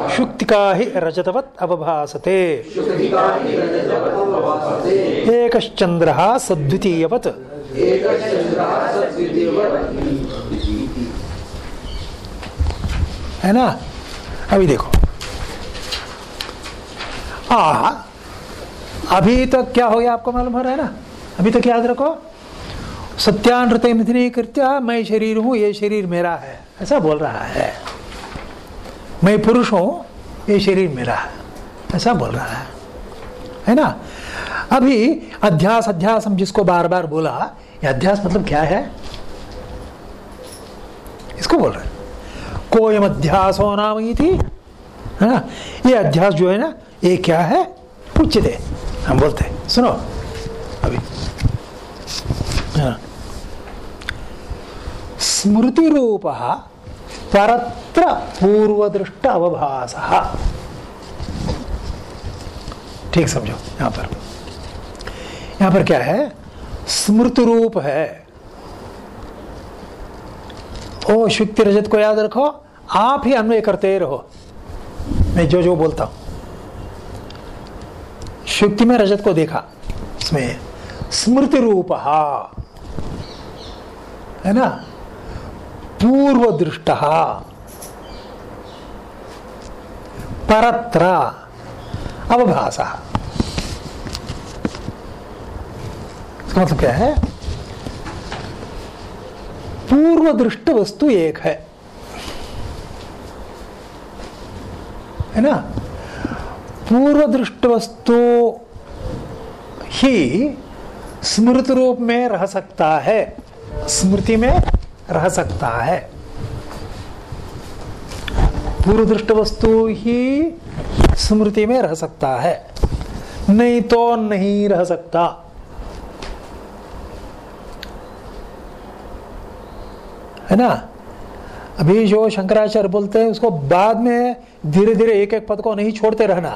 शुक्तिका हि रजतवत् अवभासते। एकश्चन्द्रः सद्वितीयवत्। है ना? अभी देखो। आ, अभी तक क्या हो गया आपको मालूम हो रहा है ना? अभी तक याद रखो? सत्यानृत मिथुनी कृत्या, मैं शरीर हूँ, ये शरीर मेरा है। ऐसा बोल रहा है। मैं पुरुष हूँ, ये शरीर मेरा है। ऐसा बोल रहा है। है ना? अभी अध्यास अध्यास हम जिसको बार बार बोला, ये अध्यास मतलब क्या है? इसको बोल रहे कोयम अध्यासो नाम थी है ना? ये अध्यास जो है ना, ये क्या है? उच्चते हम बोलते सुनो। अभी। हाँ। स्मृति रूप परत्र पूर्वदृष्ट अवभास ठीक, समझो। यहाँ पर। यहाँ पर क्या है? स्मृत रूप है। ओ शुक्ति रजत को याद रखो, आप ही अन्वय करते रहो। मैं जो जो बोलता हूँ। शुक्ति में रजत को देखा, इसमें स्मृति रूप, है ना? पूर्व दृष्ट, परत्र, अवभास। इसका मतलब क्या है? पूर्व दृष्ट वस्तु एक है। है ना? पूर्व दृष्ट वस्तु ही स्मृत रूप में रह सकता है। स्मृति में रह सकता है। पूर्व दृष्ट वस्तु ही स्मृति में रह सकता है। नहीं तो नहीं रह सकता। है ना? अभी जो शंकराचार्य बोलते हैं, उसको बाद में धीरे धीरे एक एक पद को नहीं छोड़ते रहना।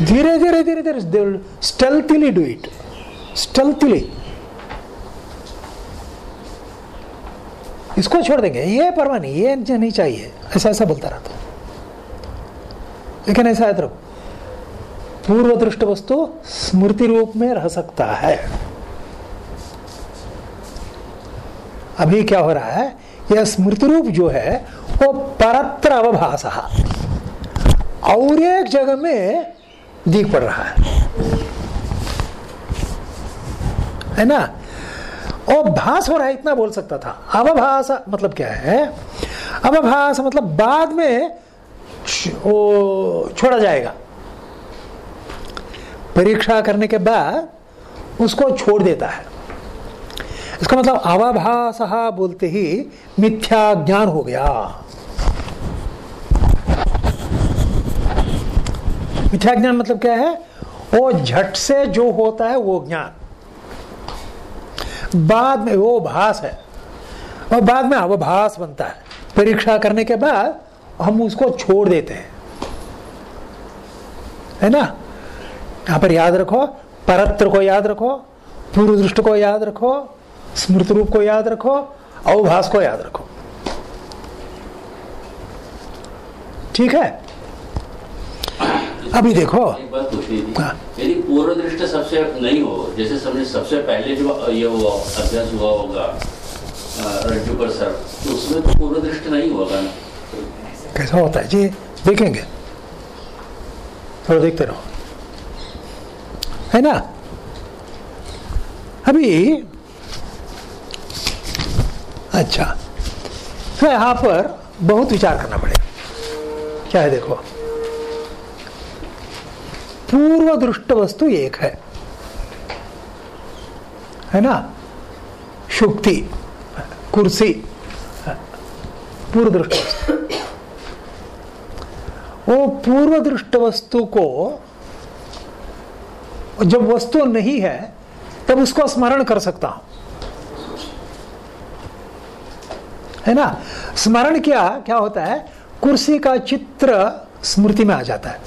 धीरे धीरे धीरे धीरे स्टेल्थिली डू इट स्टेल्थिली इसको छोड़ देंगे। ये परवा नहीं, ये नहीं चाहिए। ऐसा ऐसा बोलता रहता लेकिन ऐसा याद रखो पूर्व दृष्ट वस्तु स्मृति रूप में रह सकता है। अभी क्या हो रहा है? यह स्मृति रूप जो है, वो परत्र अवभास और एक जगह में दिख पड़ रहा है। है ना? और भास हो रहा है, इतना बोल सकता था। अवभास मतलब क्या है? अवभास मतलब बाद में वो छोड़ा जाएगा। परीक्षा करने के बाद उसको छोड़ देता है। इसका मतलब अवभास बोलते ही मिथ्या ज्ञान हो गया। मिथ्या ज्ञान मतलब क्या है? वो झट से जो होता है वो ज्ञान। बाद में वो भास है। और बाद में अवभास बनता है। परीक्षा करने के बाद हम उसको छोड़ देते हैं। है ना? यहाँ पर याद रखो, परत्र को याद रखो पूर्व दृष्ट को याद रखो स्मृत रूप को याद रखो अवभास को याद रखो। ठीक है? अभी देखो। यदि पूर्व दृष्ट सबसे नहीं हो जैसे समझे सबसे पहले जो ये वो अभ्यास हुआ होगा रज्जु पर सर तो उसमें तो पूर्व दृष्ट नहीं होगा ना। कैसा होता है? जी देखेंगे। थोड़ा देखते रहो। है ना? अभी अच्छा। तो यहाँ पर बहुत विचार करना पड़ेगा। क्या है देखो? पूर्व दृष्ट वस्तु एक है। है ना? शुक्ति, कुर्सी पूर्व दृष्ट वस्तु वो पूर्व दृष्ट वस्तु को जब वस्तु नहीं है, तब उसको स्मरण कर सकता हूँ। है ना? स्मरण क्या क्या होता है? कुर्सी का चित्र स्मृति में आ जाता है।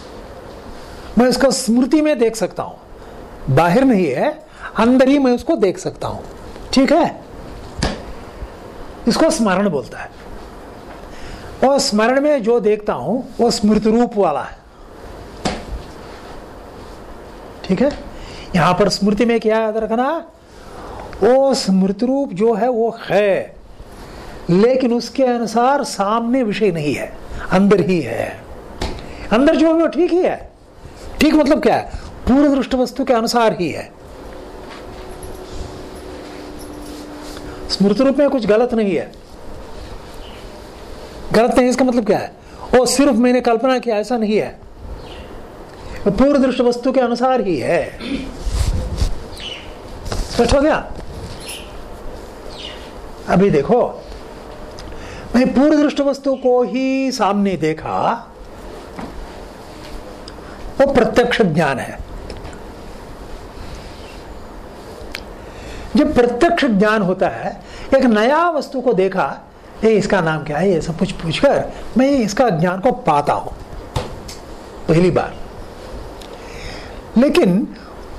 मैं उसको स्मृति में देख सकता हूँ। बाहर नहीं है, अंदर ही मैं उसको देख सकता हूँ। ठीक है? इसको स्मरण बोलता है। और स्मरण में जो देखता हूँ, वो स्मृत रूप वाला है। ठीक है? यहाँ पर स्मृति में क्या याद रखना? वो स्मृत रूप जो है, वो है। लेकिन उसके अनुसार सामने विषय नहीं है, अंदर ही है। अंदर जो है वो ठीक ही है। ठीक मतलब क्या है? पूर्व दृष्ट वस्तु के अनुसार ही है। स्मृत रूप में कुछ गलत नहीं है। गलत नहीं, इसका मतलब क्या है? वो सिर्फ़ मैंने कल्पना किया, ऐसा नहीं है। पूर्व दृष्ट वस्तु के अनुसार ही है। स्पष्ट हो गया? अभी देखो। मैं पूर्ण दृष्ट वस्तु को ही सामने देखा, वो प्रत्यक्ष ज्ञान है। जब प्रत्यक्ष ज्ञान होता है, एक नया वस्तु को देखा ये इसका नाम क्या है? ये सब कुछ पूछकर मैं इसका ज्ञान को पाता हूँ। पहली बार लेकिन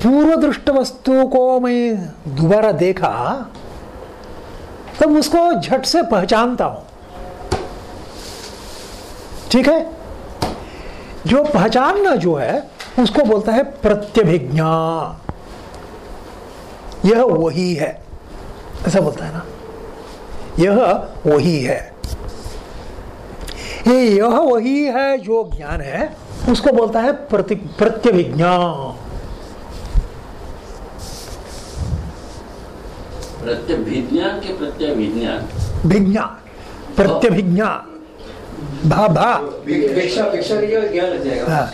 पूर्व दृष्ट वस्तु को मैं दोबारा देखा, तब उसको झट से पहचानता हूँ। ठीक है? जो पहचानना जो है उसको बोलता है प्रत्यभिज्ञा। यह वही है। ऐसा बोलता है ना? यह वही है। ये यह वही है जो ज्ञान है उसको बोलता है प्रति प्रत्यभिज्ञा। प्रत्यभिज्ञान के प्रत्यभिज्ञान विज्ञान। प्रत्यभिज्ञा भा भा हाँ,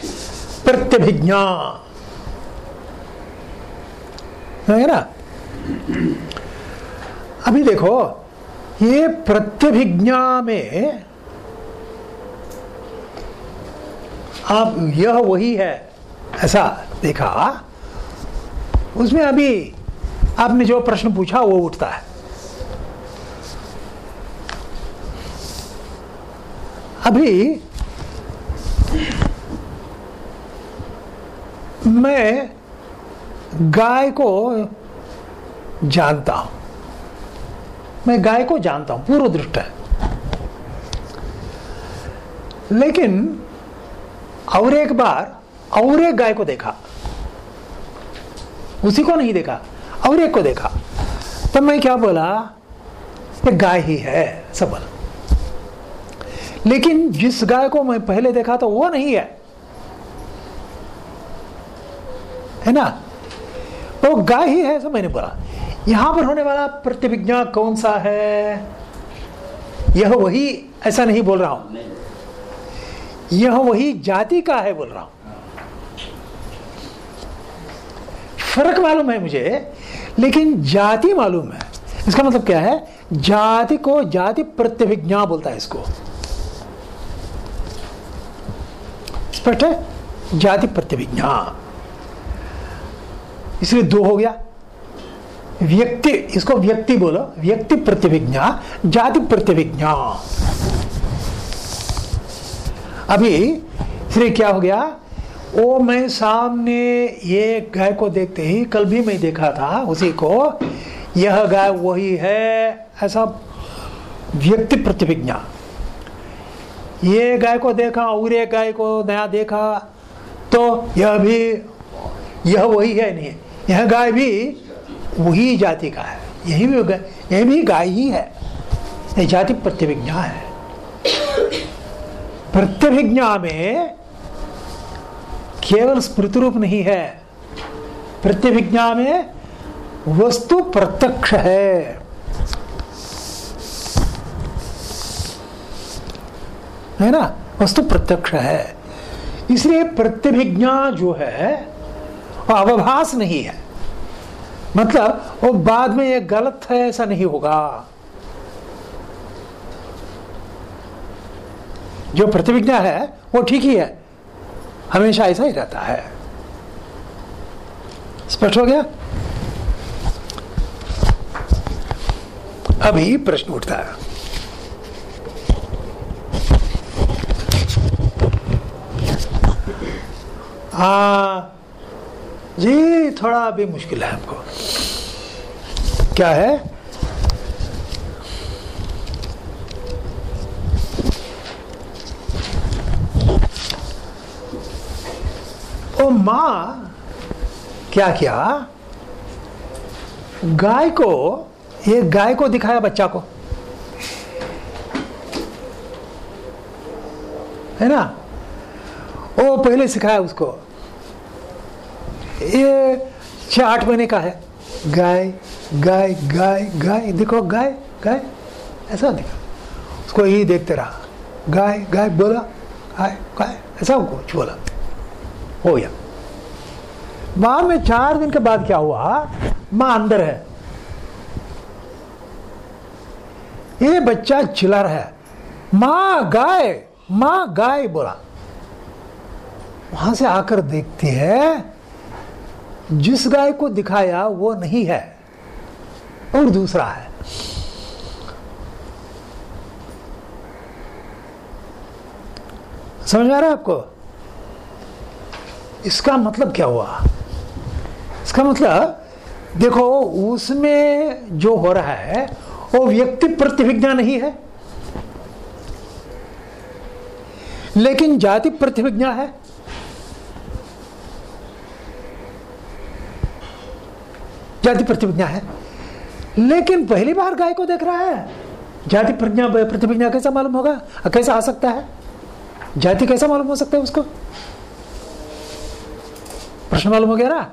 प्रत्यभिज्ञा। है ना? अभी देखो ये प्रत्यभिज्ञा में आप यह वही है। ऐसा देखा। उसमें अभी आपने जो प्रश्न पूछा वो उठता है। अभी मैं गाय को जानता हूँ। मैं गाय को जानता हूँ, पूर्व दृष्ट है। लेकिन और एक बार और एक गाय को देखा। उसी को नहीं देखा, और एक को देखा। तब मैं क्या बोला? ये गाय ही है, सब बोला। लेकिन जिस गाय को मैं पहले देखा तो वो नहीं है। है ना? वो तो गाय ही है ऐसा मैंने बोला। यहाँ पर होने वाला प्रतिभिज्ञा कौन सा है? यह वही, ऐसा नहीं बोल रहा हूँ। यह वही जाति का है बोल रहा हूँ। फ़र्क मालूम है मुझे, लेकिन जाति मालूम है। इसका मतलब क्या है? जाति को जाति प्रत्यभिज्ञा बोलता है इसको। स्पष्ट है जाति प्रतिविज्ञा। इसलिए दो हो गया। व्यक्ति इसको व्यक्ति बोलो व्यक्ति प्रतिविज्ञा जाति प्रतिविज्ञा। अभी इसलिए क्या हो गया? ओ मैं सामने ये गाय को देखते ही कल भी मैं देखा था उसी को यह गाय वही है ऐसा व्यक्ति प्रतिभिज्ञा ये गाय को देखा और एक गाय को नया देखा तो यह भी, यह वही है नहीं। यह गाय भी वही जाति का है। यही भी यह भी गाय ही है। ये जाति प्रत्यभिज्ञा है। प्रत्यभिज्ञा में केवल स्मृति रूप नहीं है। प्रत्यभिज्ञा में वस्तु प्रत्यक्ष है। है ना? वस्तु प्रत्यक्ष है। इसलिए प्रत्यभिज्ञा जो है, वो अवभास नहीं है। मतलब वो बाद में ये गलत है, ऐसा नहीं होगा। जो प्रतिविज्ञा है, वो ठीक ही है। हमेशा ऐसा ही रहता है। स्पष्ट हो गया? अभी प्रश्न उठता है। हाँ। जी, थोड़ा अभी मुश्किल है हमको। क्या है? ओ माँ, क्या क्या? गाय को, ये गाय को दिखाया बच्चा को। है ना? ओ, पहले सिखाया उसको। ये छह आठ महीने का है। गाय गाय गाय गाय, देखो गाय गाय, ऐसा देखा। उसको यही देखते रहा। गाय गाय बोला, गाय गाय, ऐसा कुछ बोला। हो गया। बाद में चार दिन के बाद क्या हुआ? माँ अंदर है। ये बच्चा चिल्ला रहा है। माँ, गाय माँ, गाय बोला। वहाँ से आकर देखती है जिस गाय को दिखाया वो नहीं है, और दूसरा है। समझ आ रहा है आपको? इसका मतलब क्या हुआ? इसका मतलब देखो, उसमें जो हो रहा है, वो व्यक्ति प्रतिभिज्ञा नहीं है। लेकिन जाति प्रतिभिज्ञा है। जाति प्रतिज्ञा है। लेकिन पहली बार गाय को देख रहा है। जाति प्रज्ञा, प्रतिज्ञा कैसा मालूम होगा? कैसा आ सकता है? जाति कैसा मालूम हो सकता है उसको? प्रश्न मालूम हो गया ना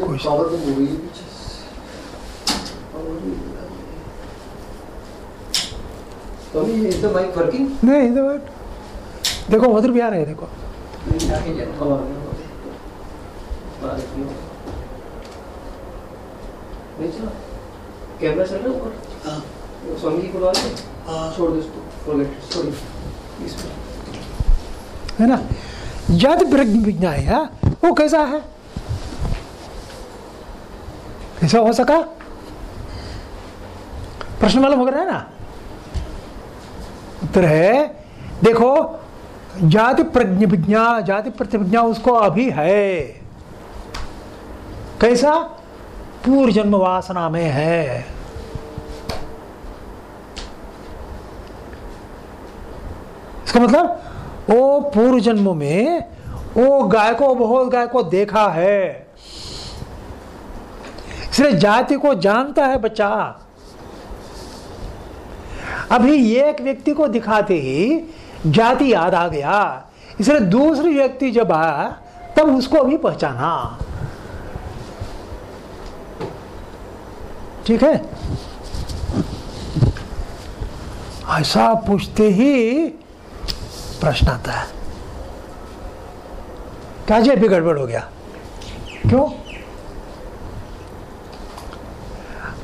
कोई- Power the movie which is Tommy, is the mic working? नहीं इधर बैठ। देखो मधुर भी आ रहे हैं देखो। कैमरा चल रहा है ऊपर? हाँ। स्वामी जी को लगा हाँ। छोड़ दो इसको फॉरगेट सॉरी इसमें है ना? जाति प्रतिज्ञा है? वो कैसा है? कैसा हो सका? प्रश्न मालूम हो रहा है ना? उत्तर है। देखो, जाति प्रज्ञा, जाति प्रतिज्ञा उसको अभी है। कैसा? पूर्व जन्म वासना में है। इसका मतलब वो पूर्व जन्म में वो गाय को, बहुत गाय को देखा है। इसलिए जाति को जानता है बच्चा। अभी एक व्यक्ति को दिखाते ही जाति याद आ गया। इसलिए दूसरी व्यक्ति जब आया, तब उसको भी पहचाना। ठीक है? ऐसा पूछते ही प्रश्न आता है। क्या जी अभी गड़बड़ हो गया? क्यों?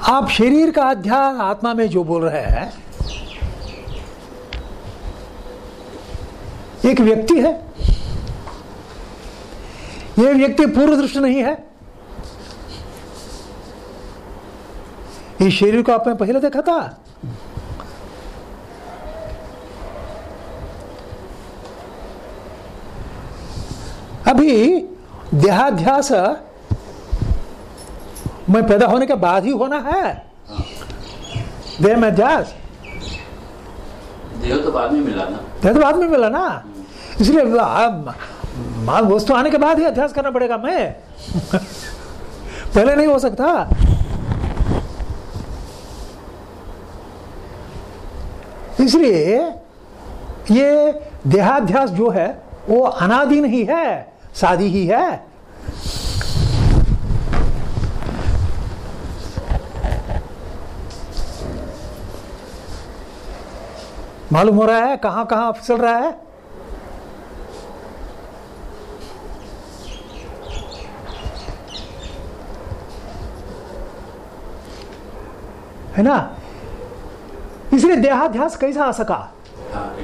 आप शरीर का अध्याय आत्मा में जो बोल रहे हैं एक व्यक्ति है। यह व्यक्ति पूर्व दृष्टि नहीं है। इस शरीर को आपने पहले देखा था। अभी देहाध्यास मैं पैदा होने के बाद ही होना है। देह में अध्यास। देह तो बाद में मिला ना। देह तो बाद में मिला ना? इसलिए माल वस्तु आने के बाद ही अध्यास करना पड़ेगा मैं। पहले नहीं हो सकता। इसलिए ये देहाध्यास जो है, वो अनादि नहीं है शादी ही है। मालूम हो रहा है कहाँ कहाँ फिसल रहा है? है ना? इसलिए देहाध्यास कैसा आ सका? हाँ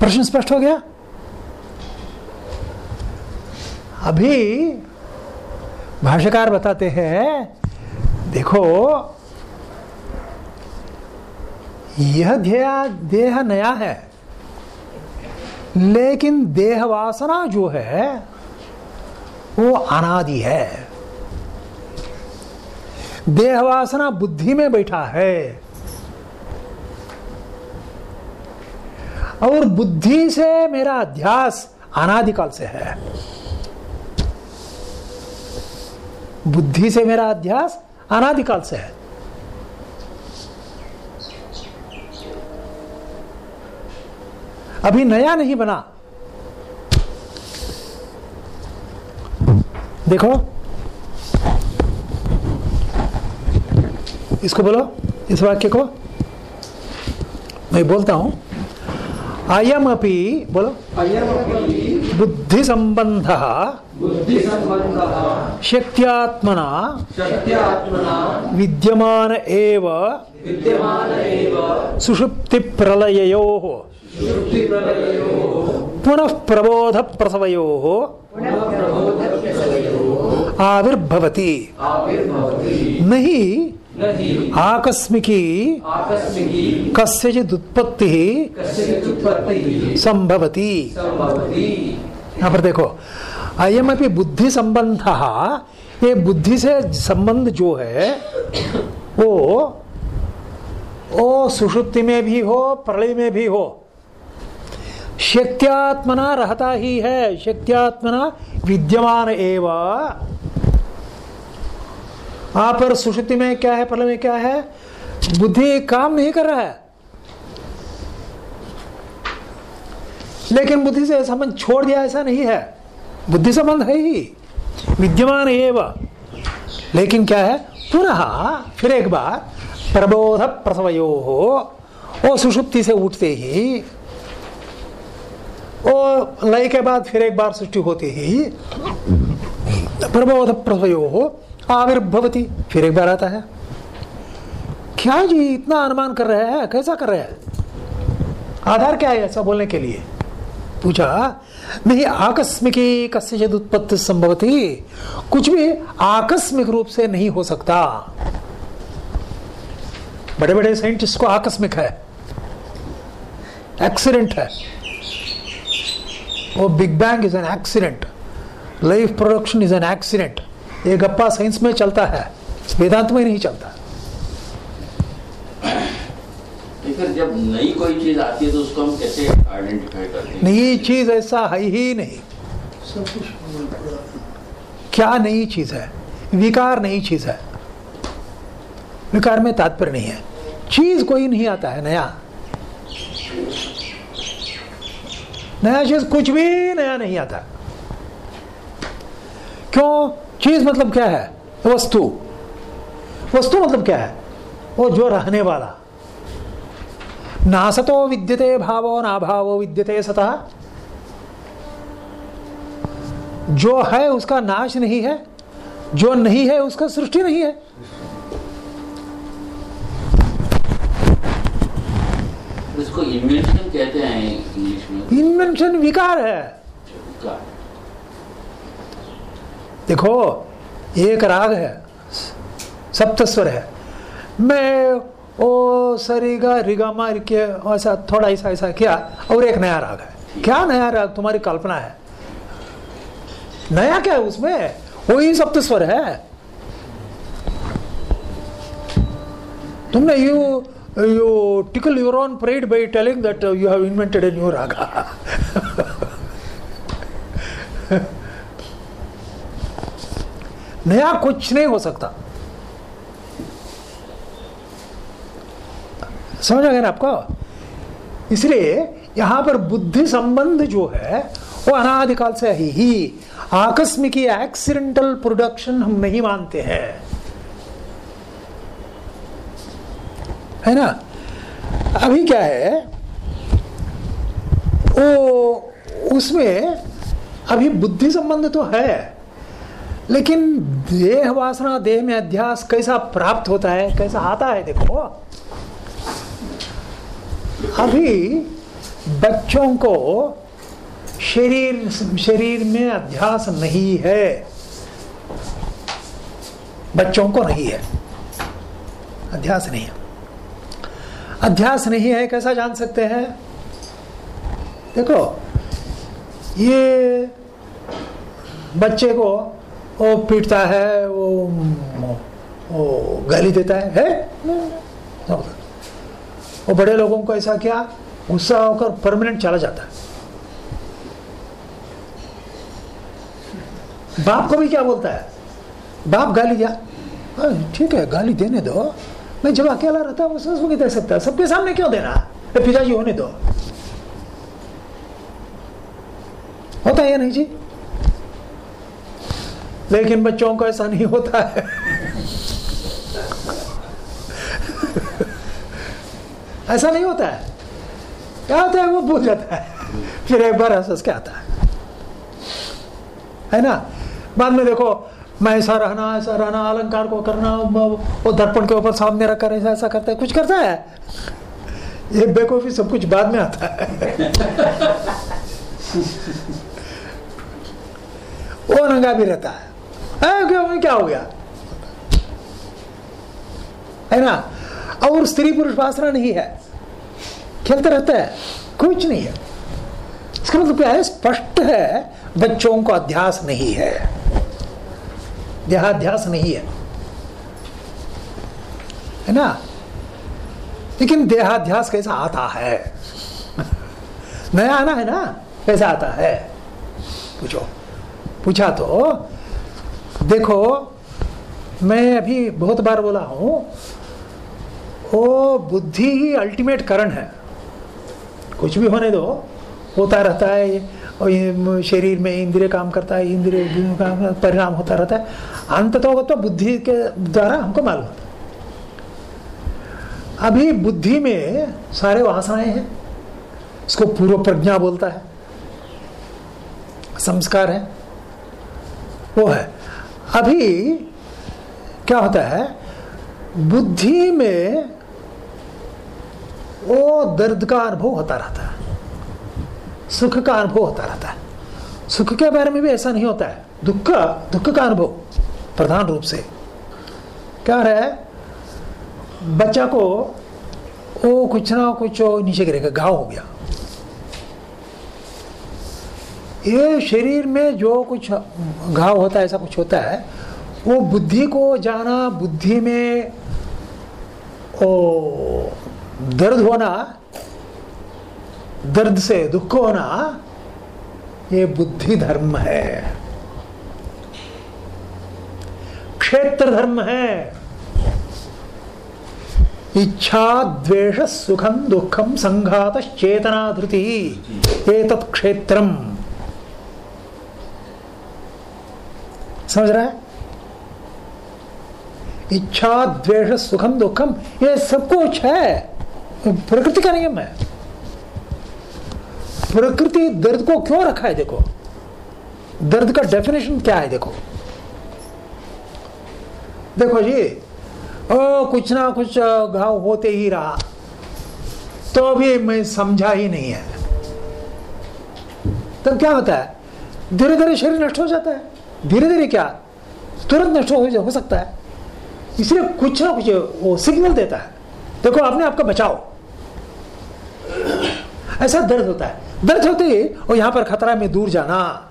प्रश्न स्पष्ट हो गया? अभी भाष्यकार बताते हैं देखो यह देह देह नया है। लेकिन देह वासना जो है, वो अनादि है। देह वासना बुद्धि में बैठा है। और बुद्धि से मेरा अध्यास अनादिकाल से है। बुद्धि से मेरा अध्यास अनादिकाल से है। अभी नया नहीं बना। देखो। इसको बोलो इस वाक्य को। मैं बोलता हूँ। अयम अपि बोलो बुद्धि संबंध शक्त्यात्मना। विद्यमान एव। सुषुप्ति प्रलययोः श्रुतिप्रलयोः पुनः प्रबोध प्रसवयोः आविर्भवति। नहीं आकस्मिकी उत्पत्तिः संभवति। यहाँ पर देखो अयम अपनी बुद्धि संबंध ये बुद्धि से संबंध जो है, वो वो सुषुप्ति में भी हो, प्रलय में भी हो शक्त्यात्मना रहता ही है, शक्त्यात्मना विद्यमान एव। वहाँ पर सुषुप्ति में क्या है प्रलय में क्या है? बुद्धि काम नहीं कर रहा है। लेकिन बुद्धि से संबंध छोड़ दिया ऐसा नहीं है। बुद्धि संबंध है ही। विद्यमान एव। लेकिन क्या है? पुनः, फिर एक बार प्रबोध प्रसवयो हो वो सुषुप्ति से उठते ही वो लय के बाद फिर एक बार सृष्टि होती ही, प्रबोध प्रसवयो हो आविर्भवती, फिर एक बार आता है। क्या जी इतना अनुमान कर रहे हैं? कैसा कर रहे हैं? आधार क्या है ऐसा बोलने के लिए? पूछा, नहीं, आकस्मिकी कस्य उत्पत्ति संभवती, कुछ भी आकस्मिक रूप से नहीं हो सकता। बड़े बड़े साइंटिस्ट को आकस्मिक है। एक्सीडेंट है। वो big bang is an accident life production is an accident ये गप्पा साइंस में चलता है। वेदांत में नहीं चलता। फिर जब नई कोई चीज़ आती है तो उसको हम कैसे आइडेंटिफाई करते हैं? नई चीज़ ऐसा है ही नहीं। सब कुछ क्या नई चीज़ है? विकार नई चीज़ है। विकार में तात्पर्य नहीं है। चीज़ कोई नहीं आता है नया। नया चीज़ कुछ भी नया नहीं आता। क्यों? चीज़ मतलब क्या है? वस्तु। वस्तु मतलब क्या है? वो जो रहने वाला। नासतो विद्यते भावो, ना भावो विद्यते सतः। जो है उसका नाश नहीं है, जो नहीं है उसका सृष्टि नहीं है। इसको इन्वेंशन कहते हैं इन्वेंशन विकार है। देखो, एक राग है सप्तस्वर है। मैं, ओ सरीगा रिगामा के, ऐसा थोड़ा ऐसा ऐसा किया, और एक नया राग है। क्या नया राग? तुम्हारी कल्पना है। नया क्या है उसमें? वही सप्तस्वर है। तुमने you you tickle your own pride by telling that you have invented a new raga नया कुछ नहीं हो सकता। समझ आ गया ना आपको? इसलिए यहाँ पर बुद्धि संबंध जो है, वो अनादिकाल से ही आकस्मिक एक्सीडेंटल प्रोडक्शन हम नहीं मानते हैं। है ना? अभी क्या है, वो उसमें अभी बुद्धि संबंध तो है, लेकिन देह वासना देह में अध्यास कैसा प्राप्त होता है, कैसा आता है देखो। अभी बच्चों को शरीर शरीर में अध्यास नहीं है, बच्चों को नहीं है, अध्यास नहीं है। अध्यास नहीं है कैसा जान सकते हैं? देखो ये बच्चे को वो पीटता है वो वो गाली देता है, है? वो बड़े लोगों को ऐसा क्या? गुस्सा होकर परमानेंट चला जाता है। बाप को भी क्या बोलता है? बाप गाली दिया। हाँ, ठीक है गाली देने दो। मैं जब अकेला रहता हूँ, उसमें नहीं दे सकता सबके सामने क्यों देना पिताजी, होने दो। होता है या नहीं जी? लेकिन बच्चों को ऐसा नहीं होता है। ऐसा नहीं होता है। क्या होता है, वो भूल जाता है। फिर एक बार हंस के आता है। है ना? बाद में देखो मैं ऐसा रहना ऐसा रहना अलंकार को करना वो दर्पण के ऊपर सामने रखकर ऐसा ऐसा करता है। कुछ करता है? ये बेकोफी सब कुछ बाद में आता है। वो नंगा भी रहता है। है क्या, क्या हो गया? है ना? और स्त्री पुरुष वासना नहीं है। खेलते रहते हैं। कुछ नहीं है। इसका मतलब क्या है? स्पष्ट है बच्चों को अध्यास नहीं है। देहाध्यास नहीं है। है ना? लेकिन देहाध्यास कैसा आता है? नया आना है ना? कैसा आता है? पूछो। पूछा तो देखो, मैं अभी बहुत बार बोला हूँ, वो बुद्धि ही अल्टीमेट करण है। कुछ भी होने दो, होता रहता है और ये शरीर में इंद्रिय काम करता है इंद्रिय का परिणाम होता रहता है। अंत तो, तो बुद्धि के द्वारा हमको मालूम होता है। अभी बुद्धि में सारे वासनाएँ हैं इसको पूर्व प्रज्ञा बोलता है संस्कार है वो है। अभी क्या होता है बुद्धि में वो दर्द का अनुभव होता रहता है। सुख का अनुभव होता रहता है। सुख के बारे में भी ऐसा नहीं होता है। दुख का दुख का अनुभव, प्रधान रूप से। क्या है? बच्चा को वो कुछ ना कुछ नीचे गिरेगा, घाव हो गया। ये शरीर में जो कुछ घाव होता है, ऐसा कुछ होता है, वो बुद्धि को जाना, बुद्धि में, ओ, दर्द होना दर्द से, दुख को होना ये बुद्धि धर्म है। क्षेत्र धर्म है। इच्छा, द्वेष सुखम दुखम संघात, चेतना, धृति एक क्षेत्रम। समझ रहा है? इच्छा, द्वेष सुखम दुखम ये सब कुछ है। प्रकृति का नियम है। प्रकृति दर्द को क्यों रखा है देखो? दर्द का डेफिनेशन क्या है देखो? देखो जी ओ कुछ ना कुछ घाव होते ही रहा। तो भी मैं समझा ही नहीं है। तब क्या होता है? धीरे धीरे शरीर नष्ट हो जाता है। धीरे धीरे क्या? तुरंत नष्ट हो, हो सकता है। इसलिए कुछ ना कुछ वो सिग्नल देता है। देखो आपने आपका बचाओ। ऐसा दर्द होता है। दर्द होते और यहाँ पर खतरा में दूर जाना।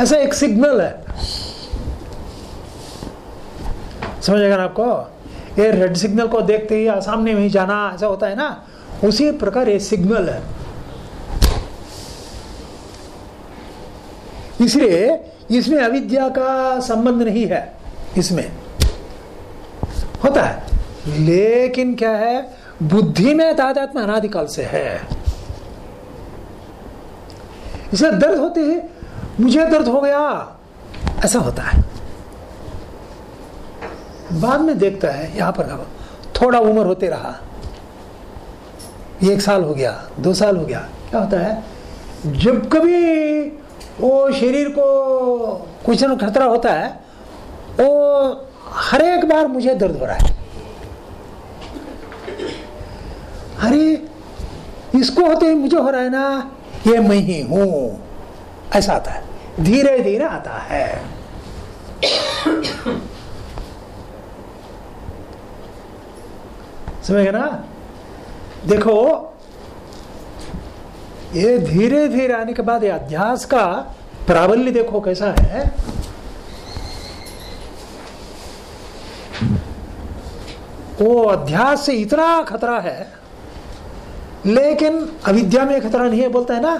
ऐसा एक सिग्नल है। समझेगा ना आपको? ये रेड सिग्नल को देखते ही सामने में ही जाना, ऐसा होता है ना? उसी प्रकार ये सिग्नल है। इसलिए इसमें अविद्या का संबंध नहीं है, इसमें। होता है। लेकिन क्या है? बुद्धि में तादात्म अनादिकाल से है। इसे दर्द होते ही, मुझे दर्द हो गया। ऐसा होता है। बाद में देखता है, यहाँ पर थोड़ा उम्र होते रहा। एक साल हो गया, दो साल हो गया। क्या होता है? जब कभी वो शरीर को कुछ ना खतरा होता है, वो हर एक बार मुझे दर्द हो रहा है। अरे, इसको होते ही मुझे हो रहा है ना ये मैं ही हूँ। ऐसा आता है। धीरे धीरे आता है। समझ ना? देखो, ये धीरे धीरे आने के बाद अध्यास का प्राबल्य देखो कैसा है। वो अध्यास से इतना खतरा है लेकिन अविद्या में खतरा नहीं है, बोलता है ना,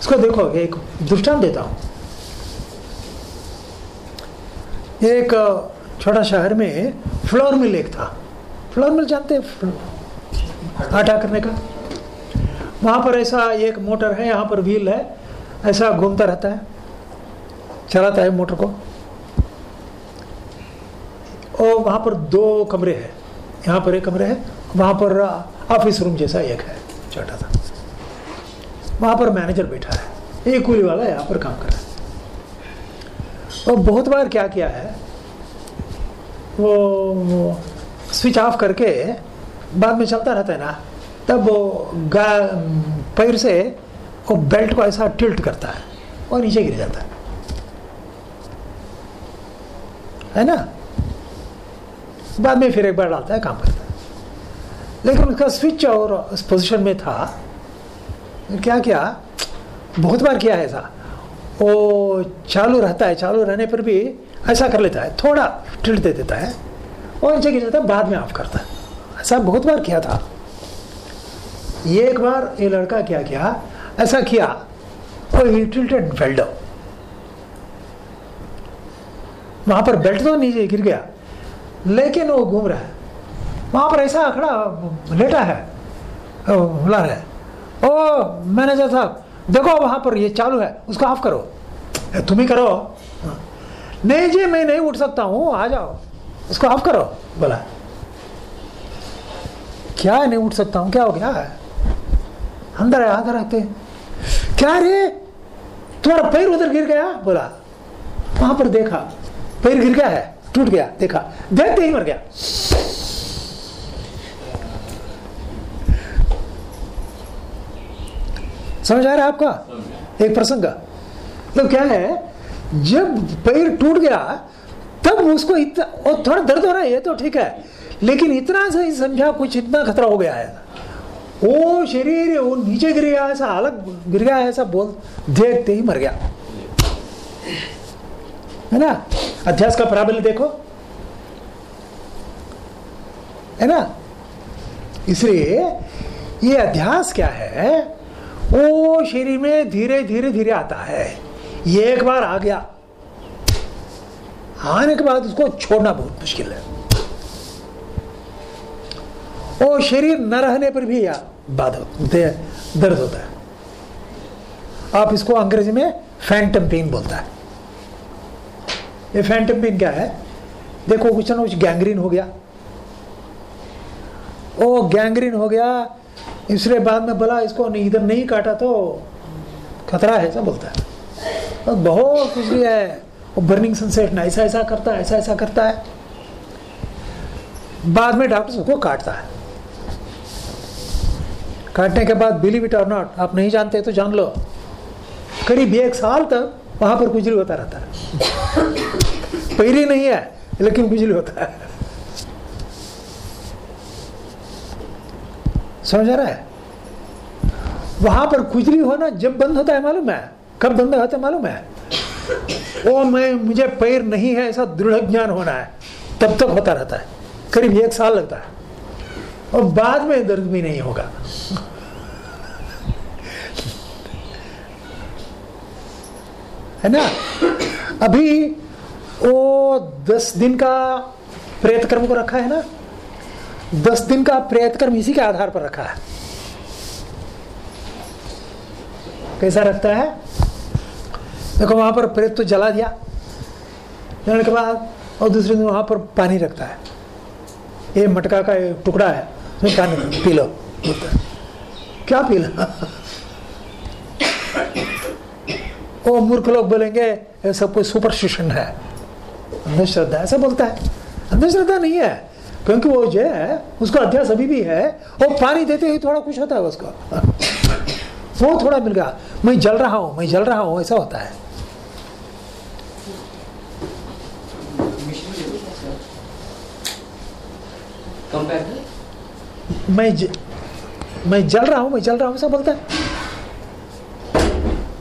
इसको देखो, एक दृष्टांत देता हूँ। एक छोटा शहर में फ्लोर मिल एक था। फ्लोर मिल जानते आटा करने का। वहाँ पर ऐसा एक मोटर है, यहाँ पर व्हील है, ऐसा घूमता रहता है, चलाता है मोटर को। और वहाँ पर दो कमरे हैं। यहाँ पर एक कमरे है, वहाँ पर ऑफ़िस रूम जैसा एक है। छोटा सा वहाँ पर मैनेजर बैठा है। एक कूली वाला यहाँ पर काम कर रहा है। और बहुत बार क्या किया है वो, वो स्विच ऑफ़ करके बाद में चलता रहता है ना तब वो पैर से वो बेल्ट को ऐसा टिल्ट करता है और नीचे गिर जाता है। है ना? बाद में फिर एक बार डालता है काम करता है। लेकिन उसका स्विच और उस पोजीशन में था। क्या क्या? बहुत बार किया है ऐसा। वो चालू रहता है, चालू रहने पर भी ऐसा कर लेता है, थोड़ा टिल्ट दे देता है और नीचे गिर जाता है बाद में ऑफ़ करता है। ऐसा बहुत बार किया था। एक बार ये लड़का क्या किया? ऐसा किया और टिल्टेड वहाँ पर बेल्ट तो नीचे गिर गया। लेकिन वो घूम रहा है। वहाँ पर ऐसा खड़ा लेटा है बुला रहा ओ, मैनेजर साहब, देखो वहाँ पर ये चालू है, उसको ऑफ़ करो। तुम ही करो। नहीं जी, मैं नहीं उठ सकता हूँ, आ जाओ। उसको ऑफ़ करो, बोला। क्या नहीं उठ सकता हूँ, क्या हो गया अंदर आधा रखते क्या रे? तुम्हारा पैर उधर गिर गया, बोला। वहाँ पर देखा, पैर गिर गया है, टूट गया, देखा। देखते ही मर गया। समझ आ रहा है आपका? एक प्रसंग का। तो क्या है जब पैर टूट गया तब उसको इतना और थोड़ा दर्द हो रहा है ये तो ठीक है लेकिन इतना सही समझा कुछ इतना खतरा हो गया है। वो शरीर वो नीचे गिर गया ऐसा अलग गिर गया ऐसा बोल देखते ही मर गया। है ना? अध्यास का प्राबल्य देखो। है ना? इसलिए ये अध्यास क्या है वो शरीर में धीरे धीरे धीरे आता है। ये एक बार आ गया। आने के बाद उसको छोड़ना बहुत मुश्किल है। वो शरीर न रहने पर भी या बाध दर्द होता है। आप इसको अंग्रेज़ी में फैंटम पेन बोलता है। ये फैंटम पेन क्या है? देखो कुछ ना कुछ गैंग्रीन हो गया। ओ गैंग्रीन हो गया इसलिए बाद में बोला, इसको इधर नहीं काटा तो खतरा है, ऐसा बोलता है। तो बहुत कुछ भी है वो बर्निंग सेंसेशन ऐसा ऐसा करता है, ऐसा ऐसा करता है। बाद में डॉक्टर उसको काटता है। काटने के बाद बिलीव इट और नॉट आप नहीं जानते तो जान लो। करीब एक साल तक वहाँ पर खुजली होता रहता है। पहले नहीं है, लेकिन खुजली होता है। समझ आ रहा है? वहाँ पर खुजली होना जब बंद होता है मालूम है? कब बंद होता है मालूम है? वो मैं, मुझे पैर नहीं है, ऐसा दृढ़ ज्ञान होना है। तब तक होता रहता है। करीब एक साल लगता है। और बाद में दर्द भी नहीं होगा। है ना? अभी वो दस दिन का प्रेत कर्म को रखा है ना? दस दिन का प्रेत कर्म इसी के आधार पर रखा है। कैसा रखता है? देखो, वहाँ पर प्रेत तो जला दिया। जलाने के बाद और दूसरे दिन वहाँ पर पानी रखता है। ये मटका का एक टुकड़ा है पानी पी लो। क्या पीना वो मूर्ख लोग बोलेंगे, ये सब कोई सुपरस्टिशन है। अंधश्रद्धा, ऐसा बोलता है। अंधश्रद्धा नहीं है। क्योंकि वो जो है उसको अध्यास अभी भी है वो पानी देते ही थोड़ा खुश होता है उसको। वो थोड़ा मिल गया मैं जल रहा हूँ मैं जल रहा हूँ ऐसा होता है। मैं ज, मैं जल रहा हूँ मैं जल रहा हूँ ऐसा बोलता है।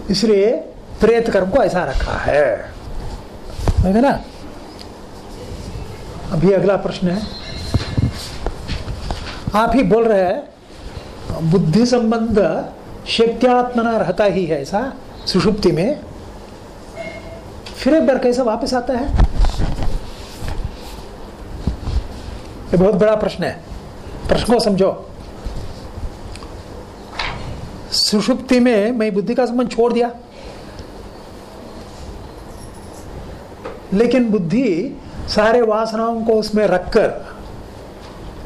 इसलिए प्रेत कर्म को ऐसा रखा है। ना? अभी अगला प्रश्न है। आप ही बोल रहे हैं, बुद्धि संबंध शक्त्यात्मना रहता ही है ऐसा, सुषुप्ति में। फिर एक बार कैसे वापस आता है? ये बहुत बड़ा प्रश्न है। प्रश्न को समझो। सुषुप्ति में मैं बुद्धि का संबंध छोड़ दिया। लेकिन बुद्धि सारे वासनाओं को उसमें रखकर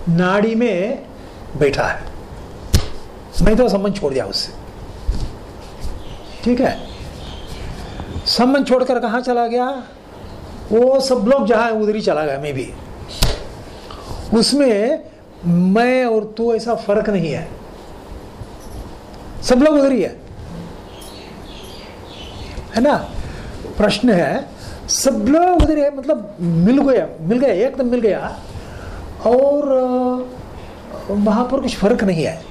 नाड़ी में बैठा है। नहीं तो संबंध छोड़ दिया उससे। ठीक है? संबंध छोड़कर कहा चला गया? वो सब लोग जहाँ उधर ही चला गया, मैं भी। उसमें मैं और तू ऐसा फ़र्क नहीं है। सब लोग उधर ही है। है ना? प्रश्न है, सब लोग उधर है मतलब मिल गया मिल गया, एकदम मिल गया। और वहाँ पर कुछ फ़र्क नहीं है।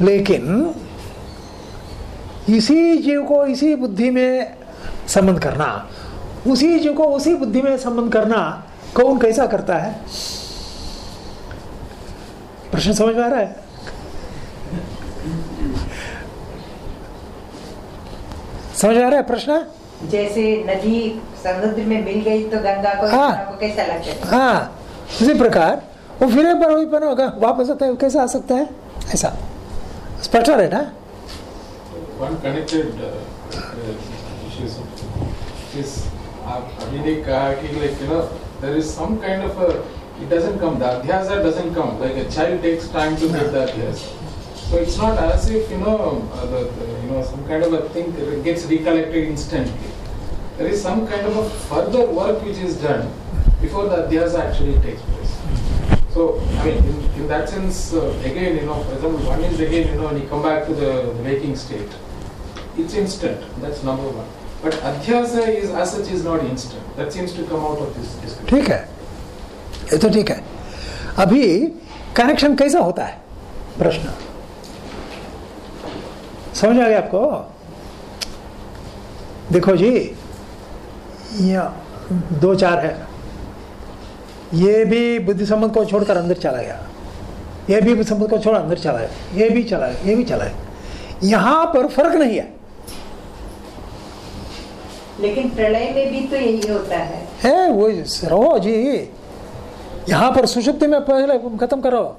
लेकिन इसी जीव को इसी बुद्धि में संबंध करना उसी जीव को उसी बुद्धि में संबंध करना कौन कैसा करता है? प्रश्न समझ में आ रहा है? समझ आ रहा है प्रश्न? जैसे नदी समुद्र में मिल गई तो गंगा को हाँ। को कैसा लगेगा हाँ। उसी प्रकार वो फिर एक बार वही बना होगा वापस आता है कैसा आ सकता है ऐसा स्पष्ट है ना one connected uh, uh, issues is आप अभी ने कहा कि like you know there is some kind of a it doesn't come the adhyasa doesn't come like a child takes time to get the adhyasa so it's not as if you know uh, the, the, you know some kind of a thing that gets recollected instantly there is some kind of a further work which is done before the adhyasa actually takes place so I mean in, in that sense uh, again you know for example one is again you know when you come back to the, the waking state it's instant. That's number one. But adhyasa is as such is not instant. That seems to come out of this discussion. ठीक है ये तो ठीक है अभी connection कैसा होता है प्रश्न समझ आ गया आपको देखो जी यहाँ दो चार है ये भी बुद्धि संबंध को छोड़कर अंदर चला गया। ये भी बुद्धि संबंध को छोड़ अंदर चला गया। ये भी चला गया ये भी चला गया। यहाँ पर फ़र्क नहीं है। लेकिन प्रलय में भी तो यही होता है। है वो रहो जी। यहाँ पर सुषुप्ति में पहले खत्म करो।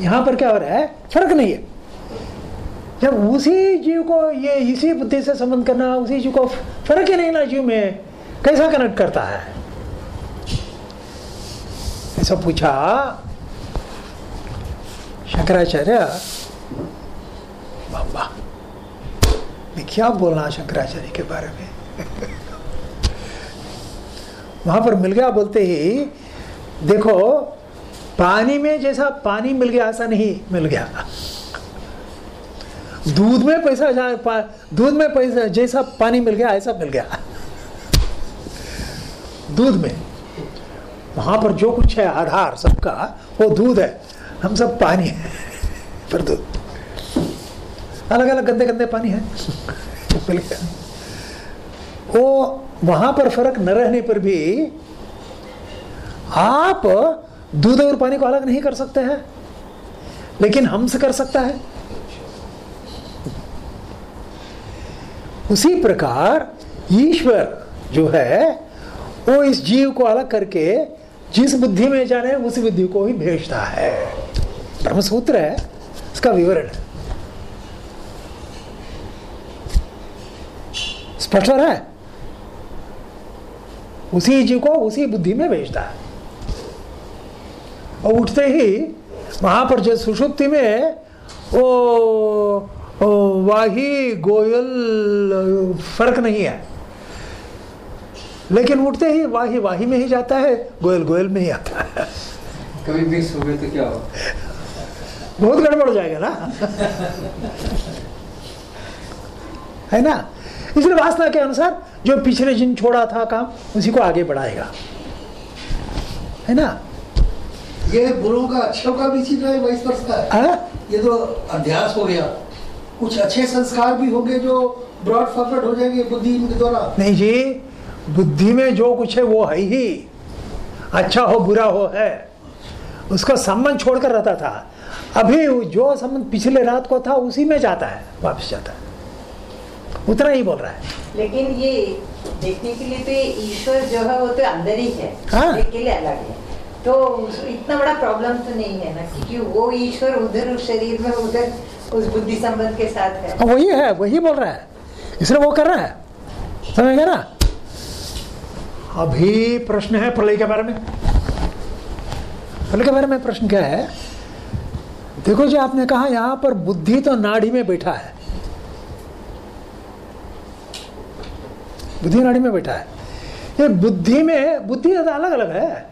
यहाँ पर क्या हो रहा है? फ़र्क नहीं है। जब उसी जीव को ये इसी बुद्धि से संबंध करना उसी जीव को फ़र्क ही नहीं ना जीव में। कैसा कनेक्ट करता है? ऐसा पूछा शंकराचार्य बाबा मैं क्या बोलना शंकराचार्य के बारे में वहाँ पर मिल गया बोलते ही देखो पानी में जैसा पानी मिल गया ऐसा नहीं मिल गया दूध में पैसा दूध में पैसा जैसा पानी मिल गया ऐसा मिल गया दूध में वहाँ पर जो कुछ है आधार सबका, वो दूध है। हम सब पानी है। पर दूध। अलग अलग गंदे गंदे पानी है। वो वहाँ पर फ़र्क न रहने पर भी आप दूध और पानी को अलग नहीं कर सकते हैं। लेकिन हमसे कर सकता है। उसी प्रकार ईश्वर जो है, वो इस जीव को अलग करके जिस बुद्धि में जा रहे हैं उस बुद्धि को ही भेजता है। ब्रह्मसूत्र है इसका विवरण। स्पष्ट हो रहा है? उसी जीव को उसी बुद्धि में भेजता है। और उठते ही वहाँ पर जो सुषुप्ति में वो, वो वाही गोयल फ़र्क नहीं है। लेकिन उठते ही वाही वाही में ही जाता है गोयल गोयल में ही आता है। कभी मिक्स हो गए तो क्या हो? बहुत गड़बड़ हो जाएगा ना? है ना? इसलिए वासना के अनुसार जो पिछले जिन छोड़ा था काम उसी को आगे बढ़ाएगा। है ना? ये बुरों का अच्छों का भी चिन्ह है वही वर्षा है। हाँ? ये तो अध्यास हो गया। कुछ अच्छे संस्कार भी होंगे जो ब्रॉड फॉरवर्ड हो जाएँगे बुद्धि के द्वारा। नहीं जी बुद्धि में जो कुछ है वो है ही। अच्छा हो बुरा हो है। उसका संबंध छोड़कर रहता था। अभी जो संबंध पिछले रात को था उसी में जाता है वापस जाता है। उतना ही बोल रहा है। लेकिन ये देखने के लिए तो ये ईश्वर जो है वो तो अंदर ही है हाँ। के लिए अलग है। तो इतना बड़ा प्रॉब्लम तो नहीं है ना क्योंकि वो ईश्वर उधर उस शरीर में उधर उस बुद्धि संबंध के साथ है। हाँ, वही है वही बोल रहा है। इसलिए वो कर रहा है। समझ गया ना? अभी प्रश्न है प्रलय के बारे में। प्रलय के बारे में प्रश्न क्या है? देखो जी, आपने कहा यहाँ पर बुद्धि तो नाड़ी में बैठा है। बुद्धि नाड़ी में बैठा है। ये बुद्धि में, बुद्धि अलग अलग है।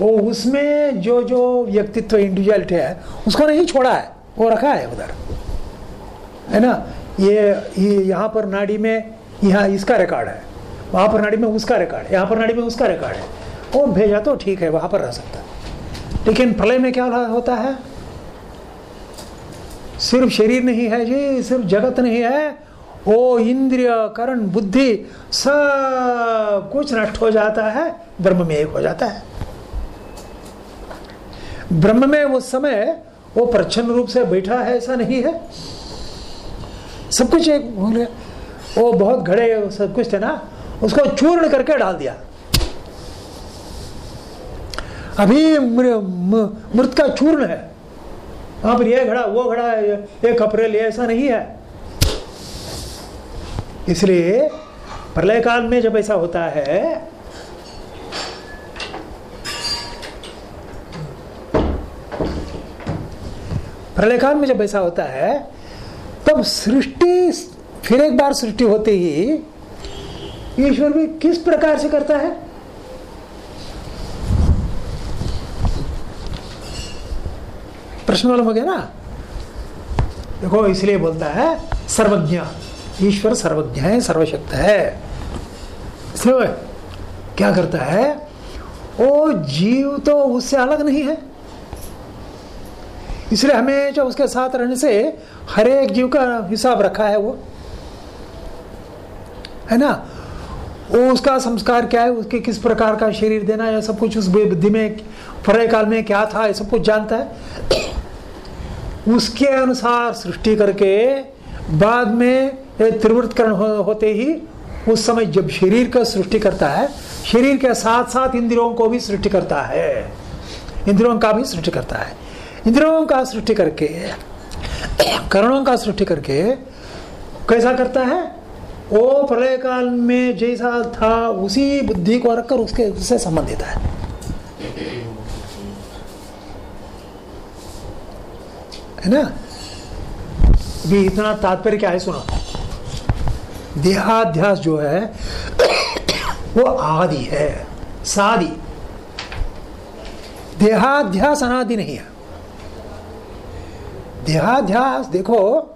वो उसमें जो जो व्यक्तित्व इंडिविजुअलिटी है, उसको नहीं छोड़ा है, वो रखा है उधर। है ना? ये ये यहाँ पर नाड़ी में, यहाँ इसका रिकॉर्ड है। वहाँ पर नाड़ी में उसका रिकॉर्ड है, यहाँ पर नाड़ी में उसका रिकॉर्ड है। वो भेजा तो ठीक है, वहाँ पर रह सकता है। लेकिन प्रलय में क्या होता है? सिर्फ़ शरीर नहीं है जी, सिर्फ़ जगत नहीं है। वो इंद्रिय, करण, बुद्धि, सब कुछ नष्ट हो जाता है, ब्रह्म में एक हो जाता है। ब्रह्म में उस समय वो प्रच्छन्न रूप से बैठा है, ऐसा नहीं है। सब कुछ एक वो बहुत घड़े, सब कुछ थे ना? उसको चूर्ण करके डाल दिया। अभी मृत का चूर्ण है। वहाँ पर ये घड़ा, वो घड़ा, ये कपड़े ये ऐसा नहीं है। इसलिए प्रलय काल में जब ऐसा होता है, प्रलय काल में जब ऐसा होता है, तब सृष्टि फिर एक बार सृष्टि होते ही ईश्वर भी किस प्रकार से करता है? प्रश्न हो गया ना? देखो, इसलिए बोलता है, सर्वज्ञ। ईश्वर सर्वज्ञ है, सर्वशक्त है। इसलिए क्या करता है? वो जीव तो उससे अलग नहीं है। इसलिए हमेशा उसके साथ रहने से हर एक जीव का हिसाब रखा है वो। है ना? वो उसका संस्कार क्या है? उसके किस प्रकार का शरीर देना है? सब कुछ उस बुद्धि में प्रलय काल में क्या था? ये सब कुछ जानता है। उसके अनुसार सृष्टि करके बाद में त्रिवृतकरण हो, होते ही उस समय जब शरीर का सृष्टि करता है शरीर के साथ साथ इंद्रियों को भी सृष्टि करता है। इंद्रियों का भी सृष्टि करता है। इंद्रियों का सृष्टि करके करणों का सृष्टि करके कैसा करता है? वो प्रलय काल में जैसा था, उसी बुद्धि को रखकर उसके, उससे संबंधित है। है ना? अभी इतना तात्पर्य क्या है, सुनो। देहाध्यास जो है, वो आदि है, सादि। देहाध्यास अनादि नहीं है। देहाध्यास देखो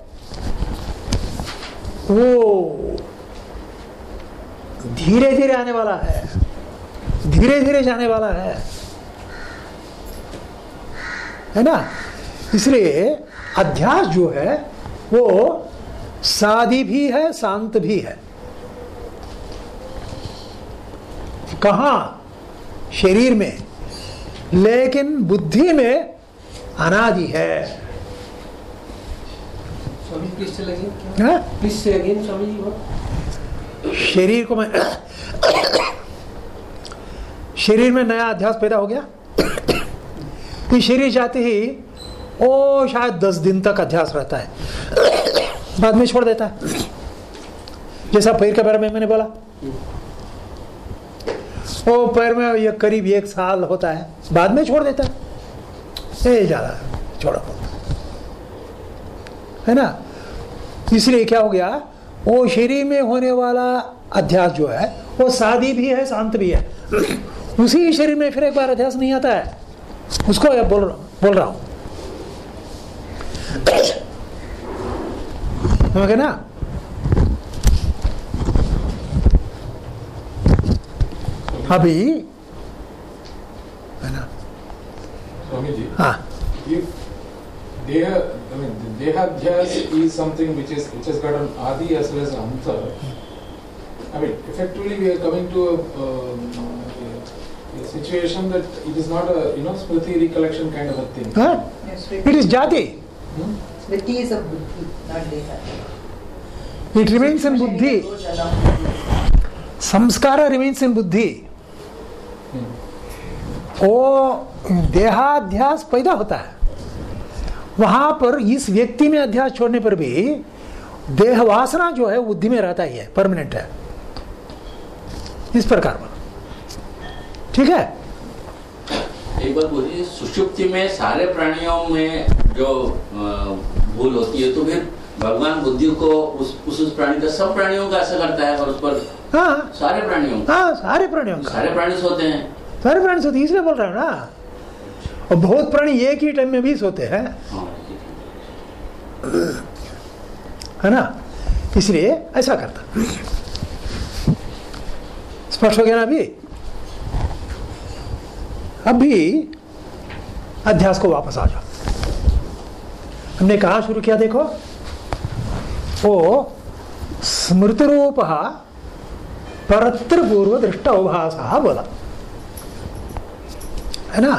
वो धीरे धीरे आने वाला है। धीरे धीरे जाने वाला है। है ना? इसलिए अध्यास जो है, वो सादी भी है, शांत भी है। कहा? शरीर में। लेकिन बुद्धि में अनादि है स्वामी प्लीज़ से लगे हाँ? प्लीज़ से अगेन स्वामी जी what? शरीर को मैं शरीर में नया अध्यास पैदा हो गया। कि शरीर जाते ही ओ शायद दस दिन तक अध्यास रहता है। बाद में छोड़ देता है। जैसा पैर के बारे में मैंने बोला। ओ पैर में ये करीब एक साल होता है। बाद में छोड़ देता है। ज़्यादा छोड़ो। है ना? इसलिए क्या हो गया? वो शरीर में होने वाला अध्यास जो है वो सादी भी है शांत भी है। उसी शरीर में फिर एक बार अध्यास नहीं आता है। उसको बोल बोल रहा हूँ। समझ ना? अभी है ना? हाँ। I mean, the Dehadhyas is something which is which has got an Adi as well as Anta. I mean, effectively we are coming to a, um, a, a situation that it is not a you know Smriti recollection kind of a thing. हाँ Yes, it is jati Hmm? The T is of buddhi, not deha. It remains in buddhi Goes along with it. Sanskara remains in buddhi Hmm. वो देहाध्यास पैदा होता है वहाँ पर इस व्यक्ति में अध्यास छोड़ने पर भी देह वासना जो है बुद्धि में रहता ही है परमानेंट है। इस प्रकार ठीक है? एक बात बोलिए सुषुप्ति में सारे प्राणियों में जो भूल होती है तो फिर भगवान बुद्धि को उस उस, उस प्राणी का सब प्राणियों का असर करता है और उस पर हाँ। सारे प्राणियों का? हाँ सारे प्राणियों का। सारे प्राणी सोते हैं। सारे प्राणी सोते इसलिए बोल रहे हो ना। और बहुत प्राणी एक ही टाइम में भी सोते हैं। हाँ, ना? इसलिए ऐसा करता। स्पष्ट हो गया ना अभी? अभी अध्यास को वापस आ जाओ। हमने कहा शुरू किया देखो? वो स्मृति रूप परत्र पूर्व दृष्ट अवभाष बोला। है ना?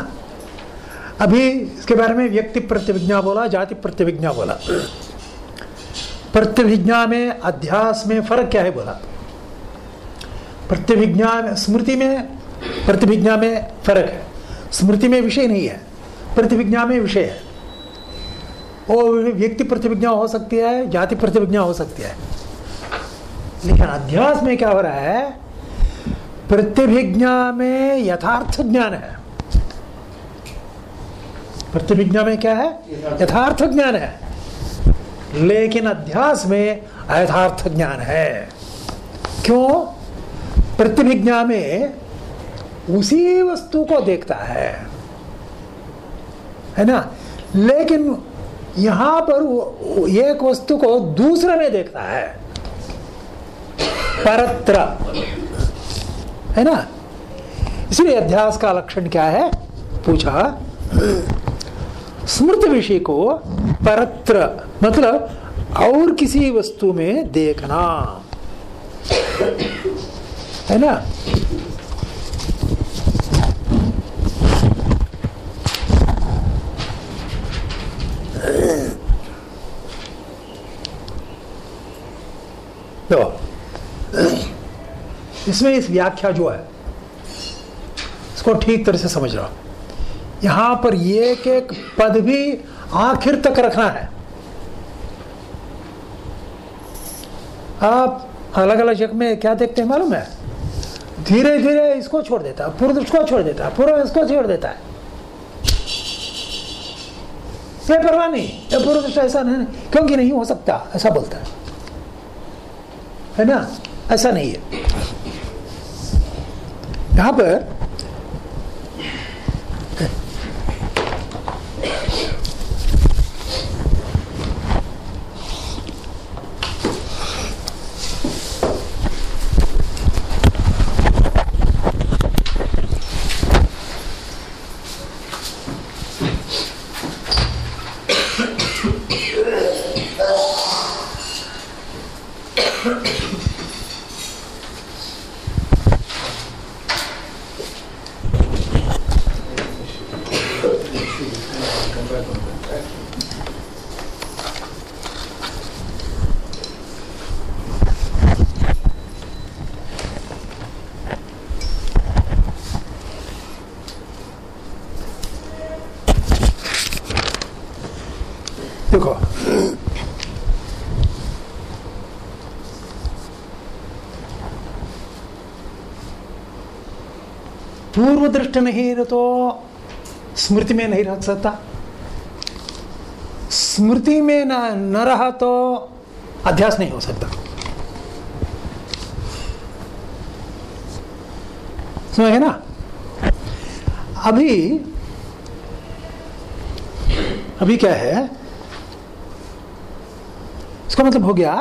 अभी इसके बारे में व्यक्ति प्रतिविज्ञा बोला, जाति प्रतिविज्ञा बोला। प्रत्यभिज्ञा में, अध्यास में फ़र्क क्या है बोला? प्रत्यभिज्ञा में, स्मृति में प्रतिभिज्ञा में फ़र्क है। स्मृति में विषय नहीं है प्रतिभिज्ञा में विषय है। वो व्यक्ति प्रतिविज्ञा हो सकती है, जाति प्रतिभिज्ञा हो सकती है। लेकिन अध्यास में क्या हो रहा है? प्रतिभिज्ञा में यथार्थ ज्ञान है। प्रतिभिज्ञा में क्या है? यथार्थ ज्ञान है। लेकिन अध्यास में अयथार्थ ज्ञान है। क्यों? प्रतिभिज्ञा में उसी वस्तु को देखता है। है ना? लेकिन यहाँ पर एक वस्तु को दूसरे में देखता है। परत्र। है ना? इसलिए अध्यास का लक्षण क्या है? पूछा। स्मृत विषय को परत्र मतलब और किसी वस्तु में देखना। है ना? तो इसमें इस व्याख्या जो है, इसको ठीक तरह से समझ रहा यहाँ पर एक एक पद भी आखिर तक रखना है। आप अलग अलग जगह में क्या देखते हैं मालूम है? धीरे धीरे इसको छोड़ देता है, पूर्व उसको छोड़ देता है, पूर्व इसको छोड़ देता है। ये परवाह नहीं, ये पूर्व ऐसा नहीं, क्योंकि नहीं हो सकता, ऐसा बोलता है। है ना? ऐसा नहीं है। यहाँ पर Yeah. पूर्व दृष्ट नहीं तो स्मृति में नहीं रह सकता। स्मृति में न न रहा तो अध्यास नहीं हो सकता। है ना? अभी अभी क्या है? इसका मतलब हो गया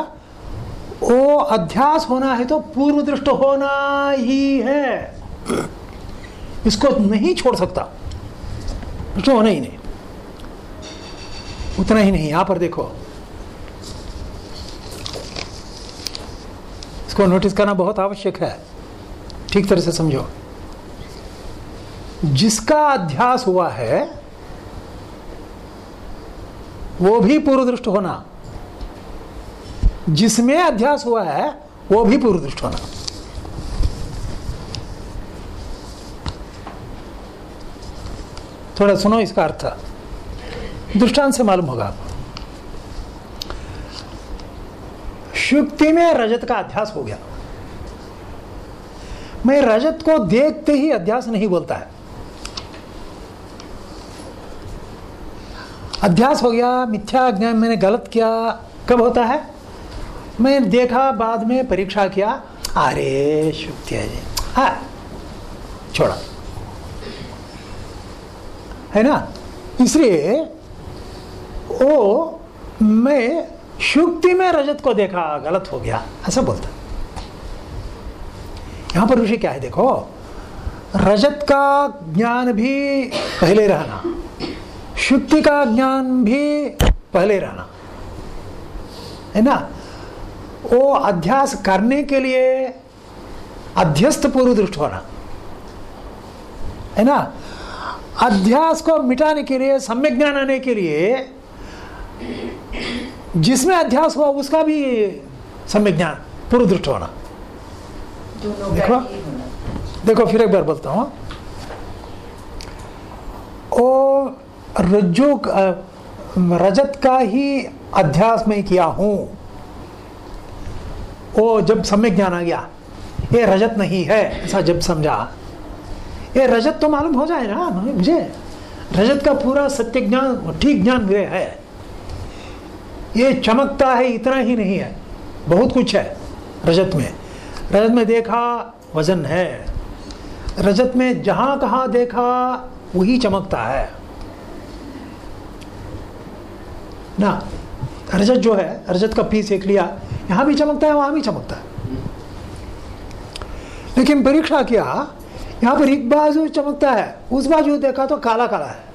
वो अध्यास होना है तो पूर्व दृष्ट होना ही है। इसको नहीं छोड़ सकता। दृष्ट होना ही नहीं। उतना ही नहीं, यहाँ पर देखो। इसको नोटिस करना बहुत आवश्यक है। ठीक तरह से समझो। जिसका अध्यास हुआ है, वो भी पूर्व दृष्ट होना। जिसमें अध्यास हुआ है, वो भी पूर्व दृष्ट होना। थोड़ा सुनो इसका अर्थ। दृष्टांत से मालूम होगा शुक्ति में रजत का अध्यास हो गया। मैं रजत को देखते ही अध्यास नहीं बोलता है। अध्यास हो गया, मिथ्या ज्ञान मैंने गलत किया, कब होता है? मैं देखा, बाद में परीक्षा किया। अरे शुक्ति है जी। हाँ छोड़ा। है ना? इसलिए वो मैं शुक्ति में रजत को देखा, गलत हो गया। ऐसा बोलता। यहाँ पर विषय क्या है, देखो? रजत का ज्ञान भी पहले रहना। शुक्ति का ज्ञान भी पहले रहना। है ना? वो अध्यास करने के लिए अध्यस्त पूर्व दृष्ट होना। है ना? अध्यास को मिटाने के लिए सम्यक ज्ञान आने के लिए जिसमें अध्यास हुआ उसका भी सम्यक ज्ञान पूर्व दृष्ट होना। देखो। देखो फिर एक बार बोलता हूँ। ओ रज्जु रजत का ही अध्यास में किया हूँ। वो जब सम्यक ज्ञान आ गया ये रजत नहीं है ऐसा जब समझा। ये रजत तो मालूम हो जाए ना मुझे। रजत का पूरा सत्य ज्ञान ठीक ज्ञान मुझे है। ये चमकता है, इतना ही नहीं है। बहुत कुछ है रजत में। रजत में देखा, वज़न है। रजत में जहाँ कहा देखा, वही चमकता है। ना, रजत जो है, रजत का पीस एक लिया, यहाँ भी चमकता है, वहाँ भी चमकता है। लेकिन परीक्षा किया यहाँ पर एक बाजू चमकता है, उस बाजू देखा तो काला काला है।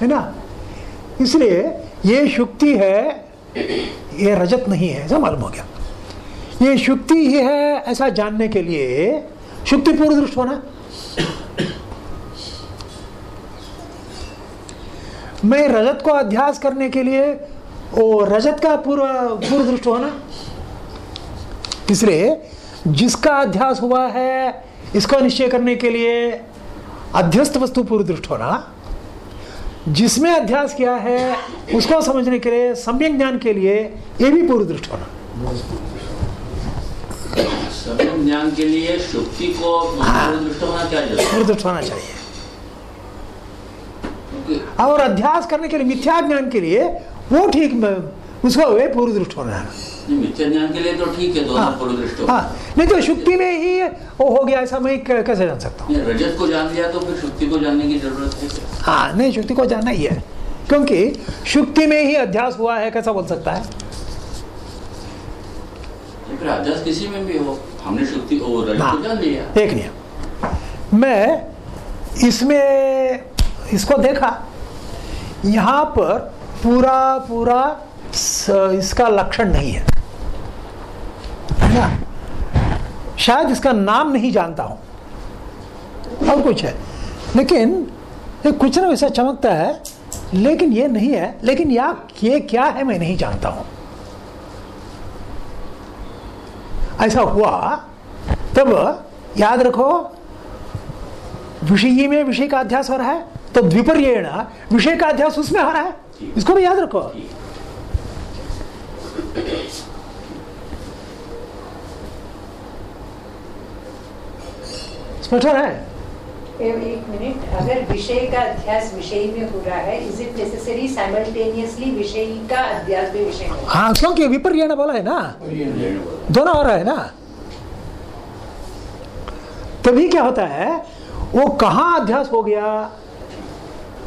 है ना? इसलिए ये शुक्ति है, ये रजत नहीं है, ऐसा मालूम हो गया। ये शुक्ति ही है ऐसा जानने के लिए शुक्ति पूर्व दृष्ट होना मैं रजत को अध्यास करने के लिए वो रजत का पूर्व पूर्व दृष्ट होना इसलिए जिसका अध्यास हुआ है इसको निश्चय करने के लिए अध्यस्त वस्तु पूर्व दृष्ट होना जिसमें अध्यास किया है उसको समझने के लिए सम्यक ज्ञान के लिए ये भी पूर्व दृष्ट होना। सम्यक ज्ञान के लिए को दृष्ट होना है? दृष्ट होना चाहिए। और अध्यास करने के लिए मिथ्या ज्ञान के लिए वो ठीक उसको वे पूर्व दृष्ट होना है। मिथ्या ज्ञान के लिए तो ठीक है दोनों हाँ, नहीं तो शुक्ति में ही वो हो गया ऐसा मैं कैसे जान सकता हूँ? रजत को जान लिया तो फिर शुक्ति को जानने की ज़रूरत है हाँ नहीं शुक्ति को जानना ही है। क्योंकि शुक्ति में ही अध्यास हुआ है कैसा बोल सकता है? फिर अध्यास किसी में भी हो। हमने शुक्ति रजत हाँ। को जान लिया। एक नियम। मैं इसमें इसको देखा। यहाँ पर पूरा पूरा इसका लक्षण नहीं है। ना। शायद इसका नाम नहीं जानता हूँ। और कुछ है। लेकिन ये कुछ ना वैसा चमकता है, लेकिन ये नहीं है। लेकिन या ये क्या है मैं नहीं जानता हूँ। ऐसा हुआ, तब याद रखो, विषयी में विषय का अध्यास हो रहा है तो द्विपर्यण विषय का अध्यास उसमें हो रहा है। इसको भी याद रखो। स्पष्ट हो रहा है एक मिनट अगर विषय का अध्यास विषय में हो रहा है इज़ इट नेसेसरी साइमल्टेनियसली विषय का अध्यास भी विषय हाँ क्योंकि विपर्यण बोला है ना? दोनों हो रहा है ना? तभी क्या होता है वो कहा अध्यास हो गया?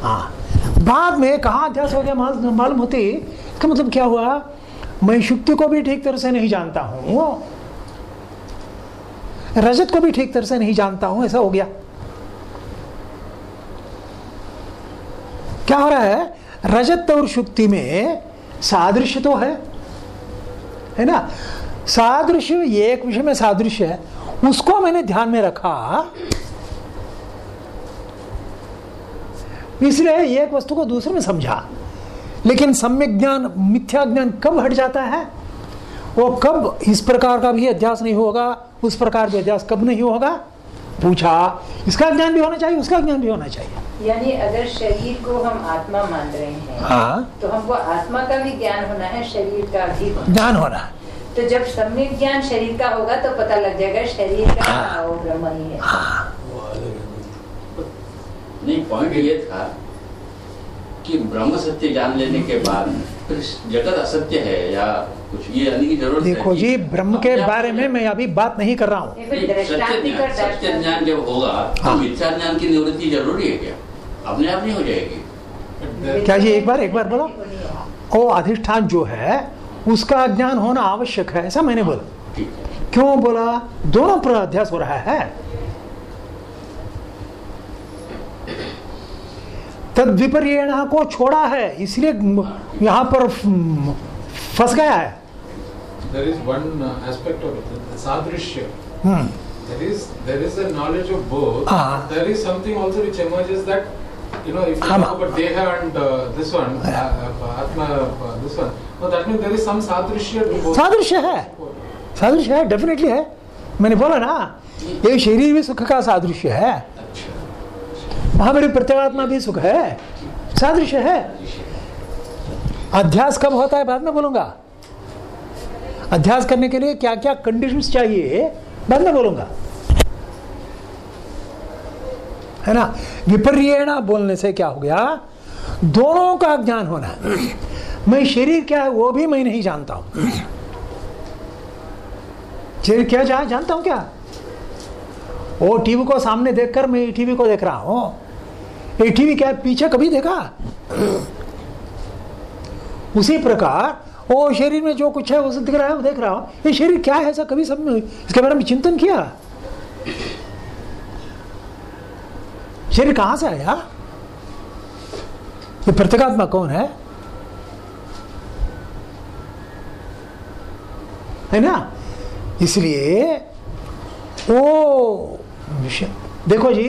हाँ बाद में कहा अध्यास हो गया मालूम होती? मतलब क्या हुआ? मैं शुक्ति को भी ठीक तरह से नहीं जानता हूँ। रजत को भी ठीक तरह से नहीं जानता हूँ, ऐसा हो गया। क्या हो रहा है? रजत और शुक्ति में सादृश्य तो है है ना? सादृश्य एक विषय में सादृश्य है, उसको मैंने ध्यान में रखा। इसलिए एक वस्तु को दूसरे में समझा, लेकिन सम्यक ज्ञान, मिथ्या ज्ञान कब हट जाता है? वो कब इस प्रकार का भी अध्यास नहीं होगा उस प्रकार भी अध्यास कब नहीं होगा? पूछा इसका ज्ञान भी होना चाहिए उसका ज्ञान भी होना चाहिए। यानी अगर शरीर को हम आत्मा मान रहे हैं हाँ। तो हमको आत्मा का भी ज्ञान होना है शरीर का भी ज्ञान होना। है तो जब सम्यक ज्ञान शरीर का होगा तो पता लग जाएगा शरीर का हाँ। ब्रह्म ही है। नहीं पॉइंट ये था कि ब्रह्म सत्य जान लेने के बाद जगत असत्य है या कुछ ये आने की ज़रूरत देखो कि जी ब्रह्म के बारे में मैं अभी बात नहीं कर रहा हूँ। सत्य ज्ञान सत्य दार्शनिक- ज्ञान जब होगा तो हाँ। मिथ्या ज्ञान की निवृत्ति ज़रूरी है क्या? अपने आप नहीं हो जाएगी। क्या जी एक बार एक बार बोलो? वो अधिष्ठान जो है उसका ज्ञान होना आवश्यक है ऐसा मैंने बोला। क्यों बोला? दोनों पर अध्यास हो रहा है। तद को छोड़ा है इसलिए यहाँ पर फंस गया है। मैंने बोला ना ये शरीर भी सुख का सादृश्य है। वहाँ मेरी प्रत्येगात्मा भी सुख है सादृश्य है। अध्यास कब होता है बाद में बोलूँगा। अध्यास करने के लिए क्या क्या कंडीशंस चाहिए बाद में बोलूँगा। है ना? विपर्यण बोलने से क्या हो गया? दोनों का ज्ञान होना मैं शरीर क्या है वो भी मैं नहीं जानता हूँ। शरीर क्या जा, जानता हूँ क्या? वो टीवी को सामने देखकर मैं टीवी को देख रहा हूँ। ये टीवी क्या पीछे कभी देखा? उसी प्रकार वो शरीर में जो कुछ है वो दिख रहा है, वो देख रहा हूँ। ये शरीर क्या है? ऐसा कभी सब इसके बारे में चिंतन किया? शरीर कहाँ से आया? ये प्रत्येगात्मा कौन है? है ना? इसलिए विषय देखो जी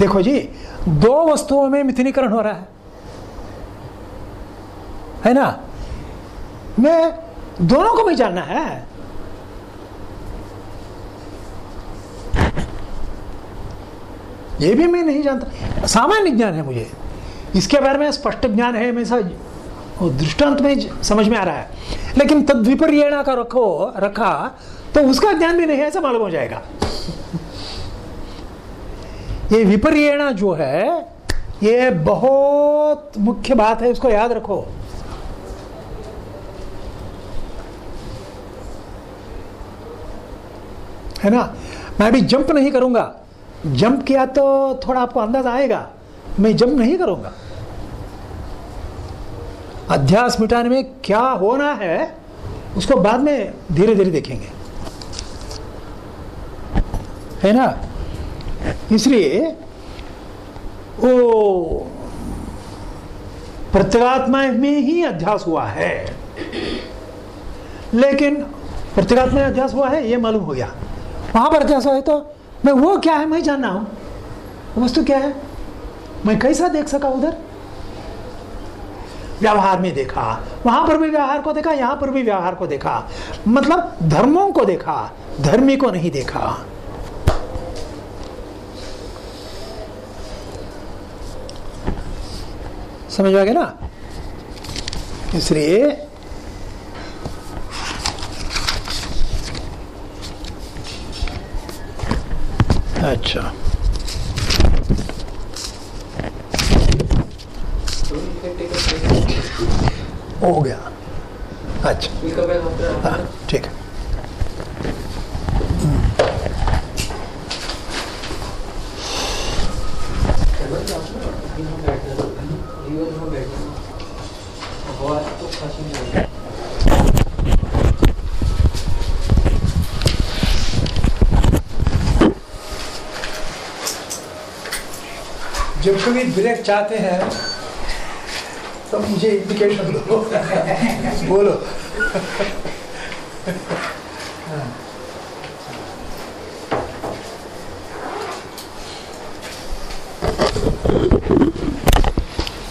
देखो जी, दो वस्तुओं में मिथिनीकरण हो रहा है। है ना? मैं, दोनों को भी जानना है। ये भी मैं नहीं जानता। सामान्य ज्ञान है मुझे। इसके बारे में स्पष्ट ज्ञान है मैं दृष्टांत में समझ में आ रहा है। लेकिन तद विपर्यणा का रखो, रखा तो उसका ज्ञान भी नहीं है, ऐसा मालूम हो जाएगा। ये विपर्यणा जो है, ये बहुत मुख्य बात है, इसको याद रखो। है ना? मैं अभी जंप नहीं करूँगा। जंप किया तो थोड़ा आपको अंदाज आएगा। मैं जंप नहीं करूँगा। अध्यास मिटाने में क्या होना है, उसको बाद में धीरे धीरे देखेंगे। है ना? इसलिए वो प्रत्यगात्मा में ही अध्यास हुआ है। लेकिन प्रत्यगात्मा में अध्यास हुआ है, ये मालूम हो गया। वहाँ पर अध्यास हुआ है तो मैं वो क्या है, मैं जानना हूँ। वस्तु क्या है? मैं कैसा देख सका उधर? व्यवहार में देखा, वहाँ पर भी व्यवहार को देखा, यहाँ पर भी व्यवहार को देखा। मतलब धर्मों को देखा, धर्मी को नहीं देखा। समझ आ गया ना? इसलिए अच्छा। हो गया। अच्छा। ठीक है। जब कभी ब्रेक चाहते हैं तो मुझे इंडिकेशन दो। बोलो।